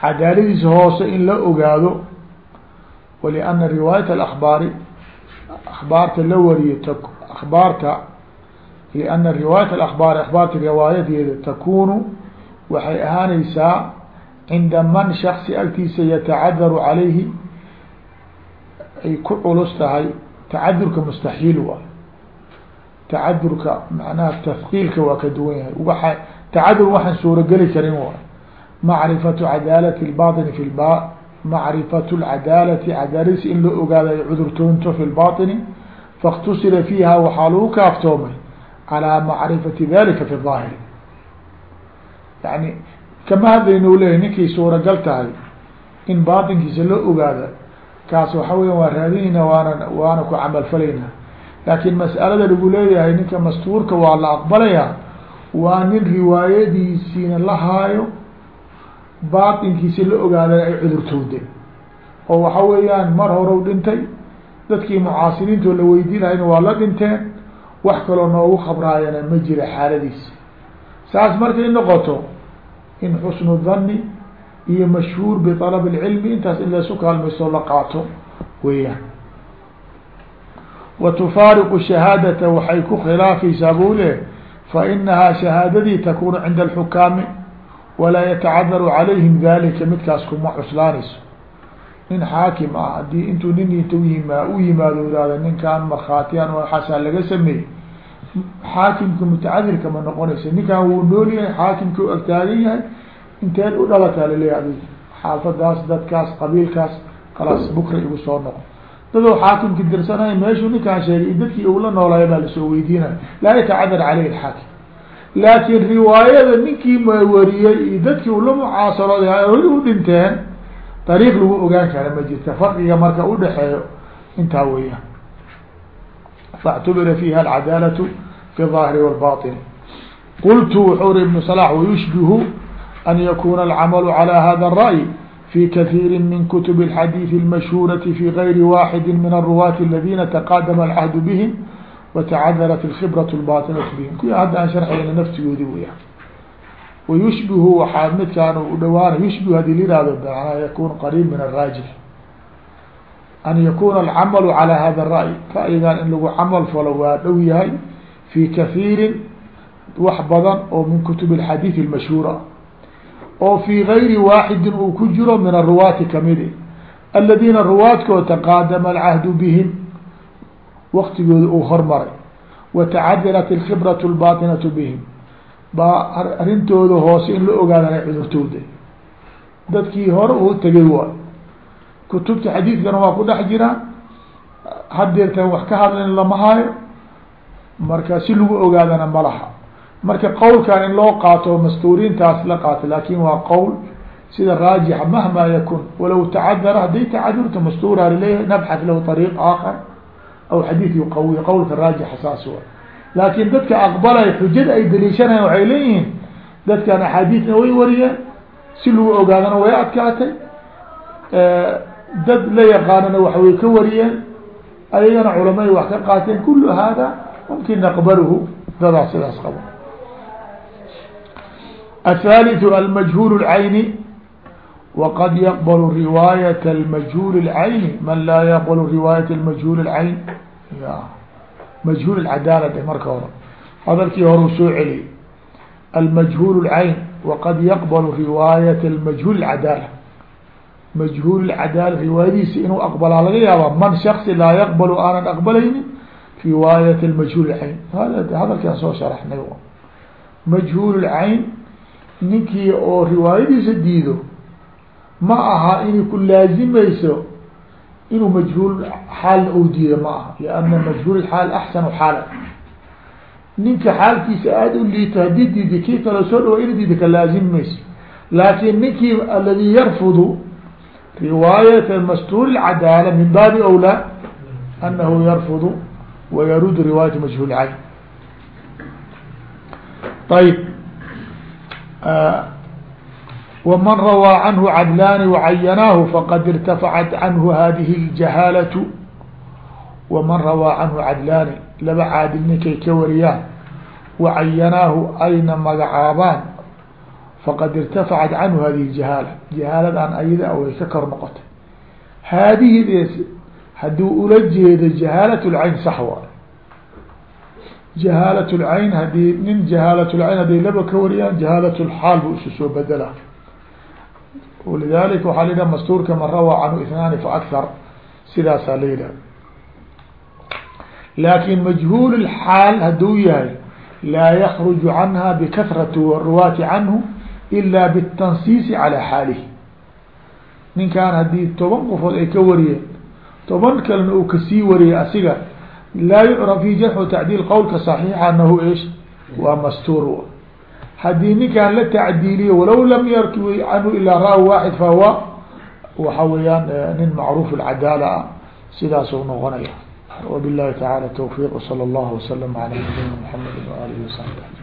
cadaaladiisa hoose in la ogaado waliana riwaayat اakbaari akbaarta la wariyo i ana riwaayat alakhbaar akhbaarta riwaayadeeda takuunu waxay ahaanaysaa cinda man shaksi agtiisa yatacadaru calayhi ay ku culus tahay tacadurka mustaxiil waa tacadurka macnaha tafqiilka waa ka duwan yahay waa tacadur waxaan suurogeli karin waay macrifatu cadaalati lbaini fi ba macrifatu lcadaalati cadaalis in loo ogaadayo cudurtoonto fi lbaini fakhtusira fiiha waxaa lagu kaaftoomay calى macrifati dalika fi الظaahiri yani kama hadlaynu leeyahy ninkay suuragal tahay in baatinkiisa loo ogaada kaas waxa weya waa raadinayna waana waana ku camal falayna laakin mas'alada lagu leeyahay ninka mastuurka waa la aqbalayaa waa nin riwaayadiisiina la haayo baatinkiisa la ogaada ay cudurtowday oo waxa weeyaan mar horow dhintay dadkii mucaasiriintoo la weydiinayna waa la dhinteen wax kaloo noogu khabraayana ma jira xaaladiisa. Saas markay noqoto in xusnu dhanni iyo mashhuur biطalab اlcilmi intaas in laysu kaalmayso la qaato weeyaan. Wa tufaariqu shahaadata waxay ku khilaafaysaa buu leh fainahaa shahaadadii takunu cinda alxukaami walaa yatacadaru calayhim dalika midkaas kuma cuslaanayso nin xaakim ah haddii intuu nin u yimaado ihahda ninkaan markhaatiyaan waxaasaa laga sameeyey xaakimka mutacadirka ma noqonaysa ninkaan wuu nool yahay xaakimka u agtaagan yahay inteed u dhalataa laleeyahy adig xaafadaas dadkaas qabiilkaas khalaas bukra igu soo noqo dadoo xaakimka dirsanay meeshuu ninkaan sheegay dadkii ula noolaya baa la soo weydiinaya. Laa yatacadar caleyh alxaakim. Laakiin riwaayada ninkii mawariyey iyo dadkii ula mucaasarooday holi u dhinteen dariiq lagu ogaan kara ma jirta farqiga marka udhaxeeyo intaa weeyaan faاctubira fiha alcadaalatu fi الظaahiri wاlbaطin qultu wuxuu ri ibnu صlaح wayushbihu an yakuna alcamalu calى hada الra'ي في kثيir min kتب الحdيث المشhورة في غyr واحد من الرواة الذين تقاdم العهد بهم وتcdرت الخبرة الباطنة بهم kuwi hadda aan sharxayna naftigoodi weya wayushbihu waxaa midkaan u dhawaana yushbihu haddii lihahdo manaa yakun qariib min araajix an yakuna alcamalu calaa hada ra'y ra'yigan in lagu camal falo waa dhow yahay fi kahiirin wax badan oo min kutub alxadiidi almashhuura oo fii gayri waaxidin uu ku jiro min aruwaati kamidi aladiina ruwaadkood taqaadama alcahdu bihim waktigooda uu hormaray wa tacadarat alkhibratu albaatinatu bihim baa arintooda hoose in la ogaadana cudurtooda. Dadkii hore uu tegay waay kutubta xadiidkana waa ku dhex jiraan hadeertan wax ka hadlan lama haayo marka si lagu ogaadana ma marka qowlkan in loo qaato mastuuriintaas la qaato laakin waa qowl sida raajixa mahma yakun walow tacadara hadday tacadurta mastuura la leeyahay nabxat lahu طariiq aakar aw xadiid yuqawi qowlka raajixa saas wa laakin dadka aqbalaya xujada ay daliishanayan waxay leeyihiin dadkan axaadiidna way wariyeen si lagu ogaadana way adkaatay dad la yaqaanana wax way ka wariyeen ayagana culamay wax ka qaateen kulu hada mumkin naqbalhu dadaa sidaas qabo الثالث المجهول العيني وقد يقبل رواية المجهول العين من لا يقبل رواية المجهول majhuul cadaala dheh marka hore. Hadalkii horeu soo celiyey almajhuul اlcayn waqad yaqbalu riwaayat majhuul cadaala majhuul cadaala riwaayadiisa inuu aqbalaa laga yaaba man shaksi laa yaqbalu aanan aqbalaynin riwaayat majhuul cayn hadalkaan soo sharaxnay majhuul cayn ninkii oo riwaayadiisa diido ma aha inay ku laazimayso inuu majhuul xaalna u diido ma aha. Lianna majhuul xaal axsanu xaala ninka xaalkiisa aada u liito haddii diiday kii kaloo soo dhawa in diida ka laazim mayso. Laakin ninkii aladii yarfudu riwaayata mastuur lcadaala min baabi wlaa anahu yarfudu wayarud riwaayat majhuul cayn. Ayb وmن rawىa canhu cadlaani وcayanaahu faqad اrtafacat canhu hadihi الجahaalة وman rawىa canhu cadlaani laba caadil ninkay ka wariyaan wacayanaahu ayna magacaabaan faqad irtafacat canhu hadihi الجahaala jahaaladan ayada way ka kor noqotay haadihi hadduu ula jeedo jahaalaة الcayn sax waay jahaalaة الcayn hadii nin jahaalaة الcayn haday laba ka wariyaan jahaalaة الxaal bu isu soo bedela walidalika waxaa la yidhaha mastuurka man rawaa canhu اثnaani faakthar sidaasaa la yidhaha laakin majhuul الxaal haduu yahay laa yakruju canha bikahrati ruwaati canhu ila bالtansiisi calى xaalihi ninkan haddii toban qofood ay ka wariyeen toban kalena uu kasii wariyay asiga laa yucraf fi jarx tacdiil qowlka صaxiixa anahu ish waa mastuur haddii ninkaan la tacdiiliyo walow lam yarkib canhu ilaa ra-w waaxid fahuwa waxa weeyaan eh, nin macruuf alcadaala ah sidaasuu noqonaya. Wabilahi tacaala towfiiq salى اllahu waslm ala nabiyina mxamedi waalihi wasaxbi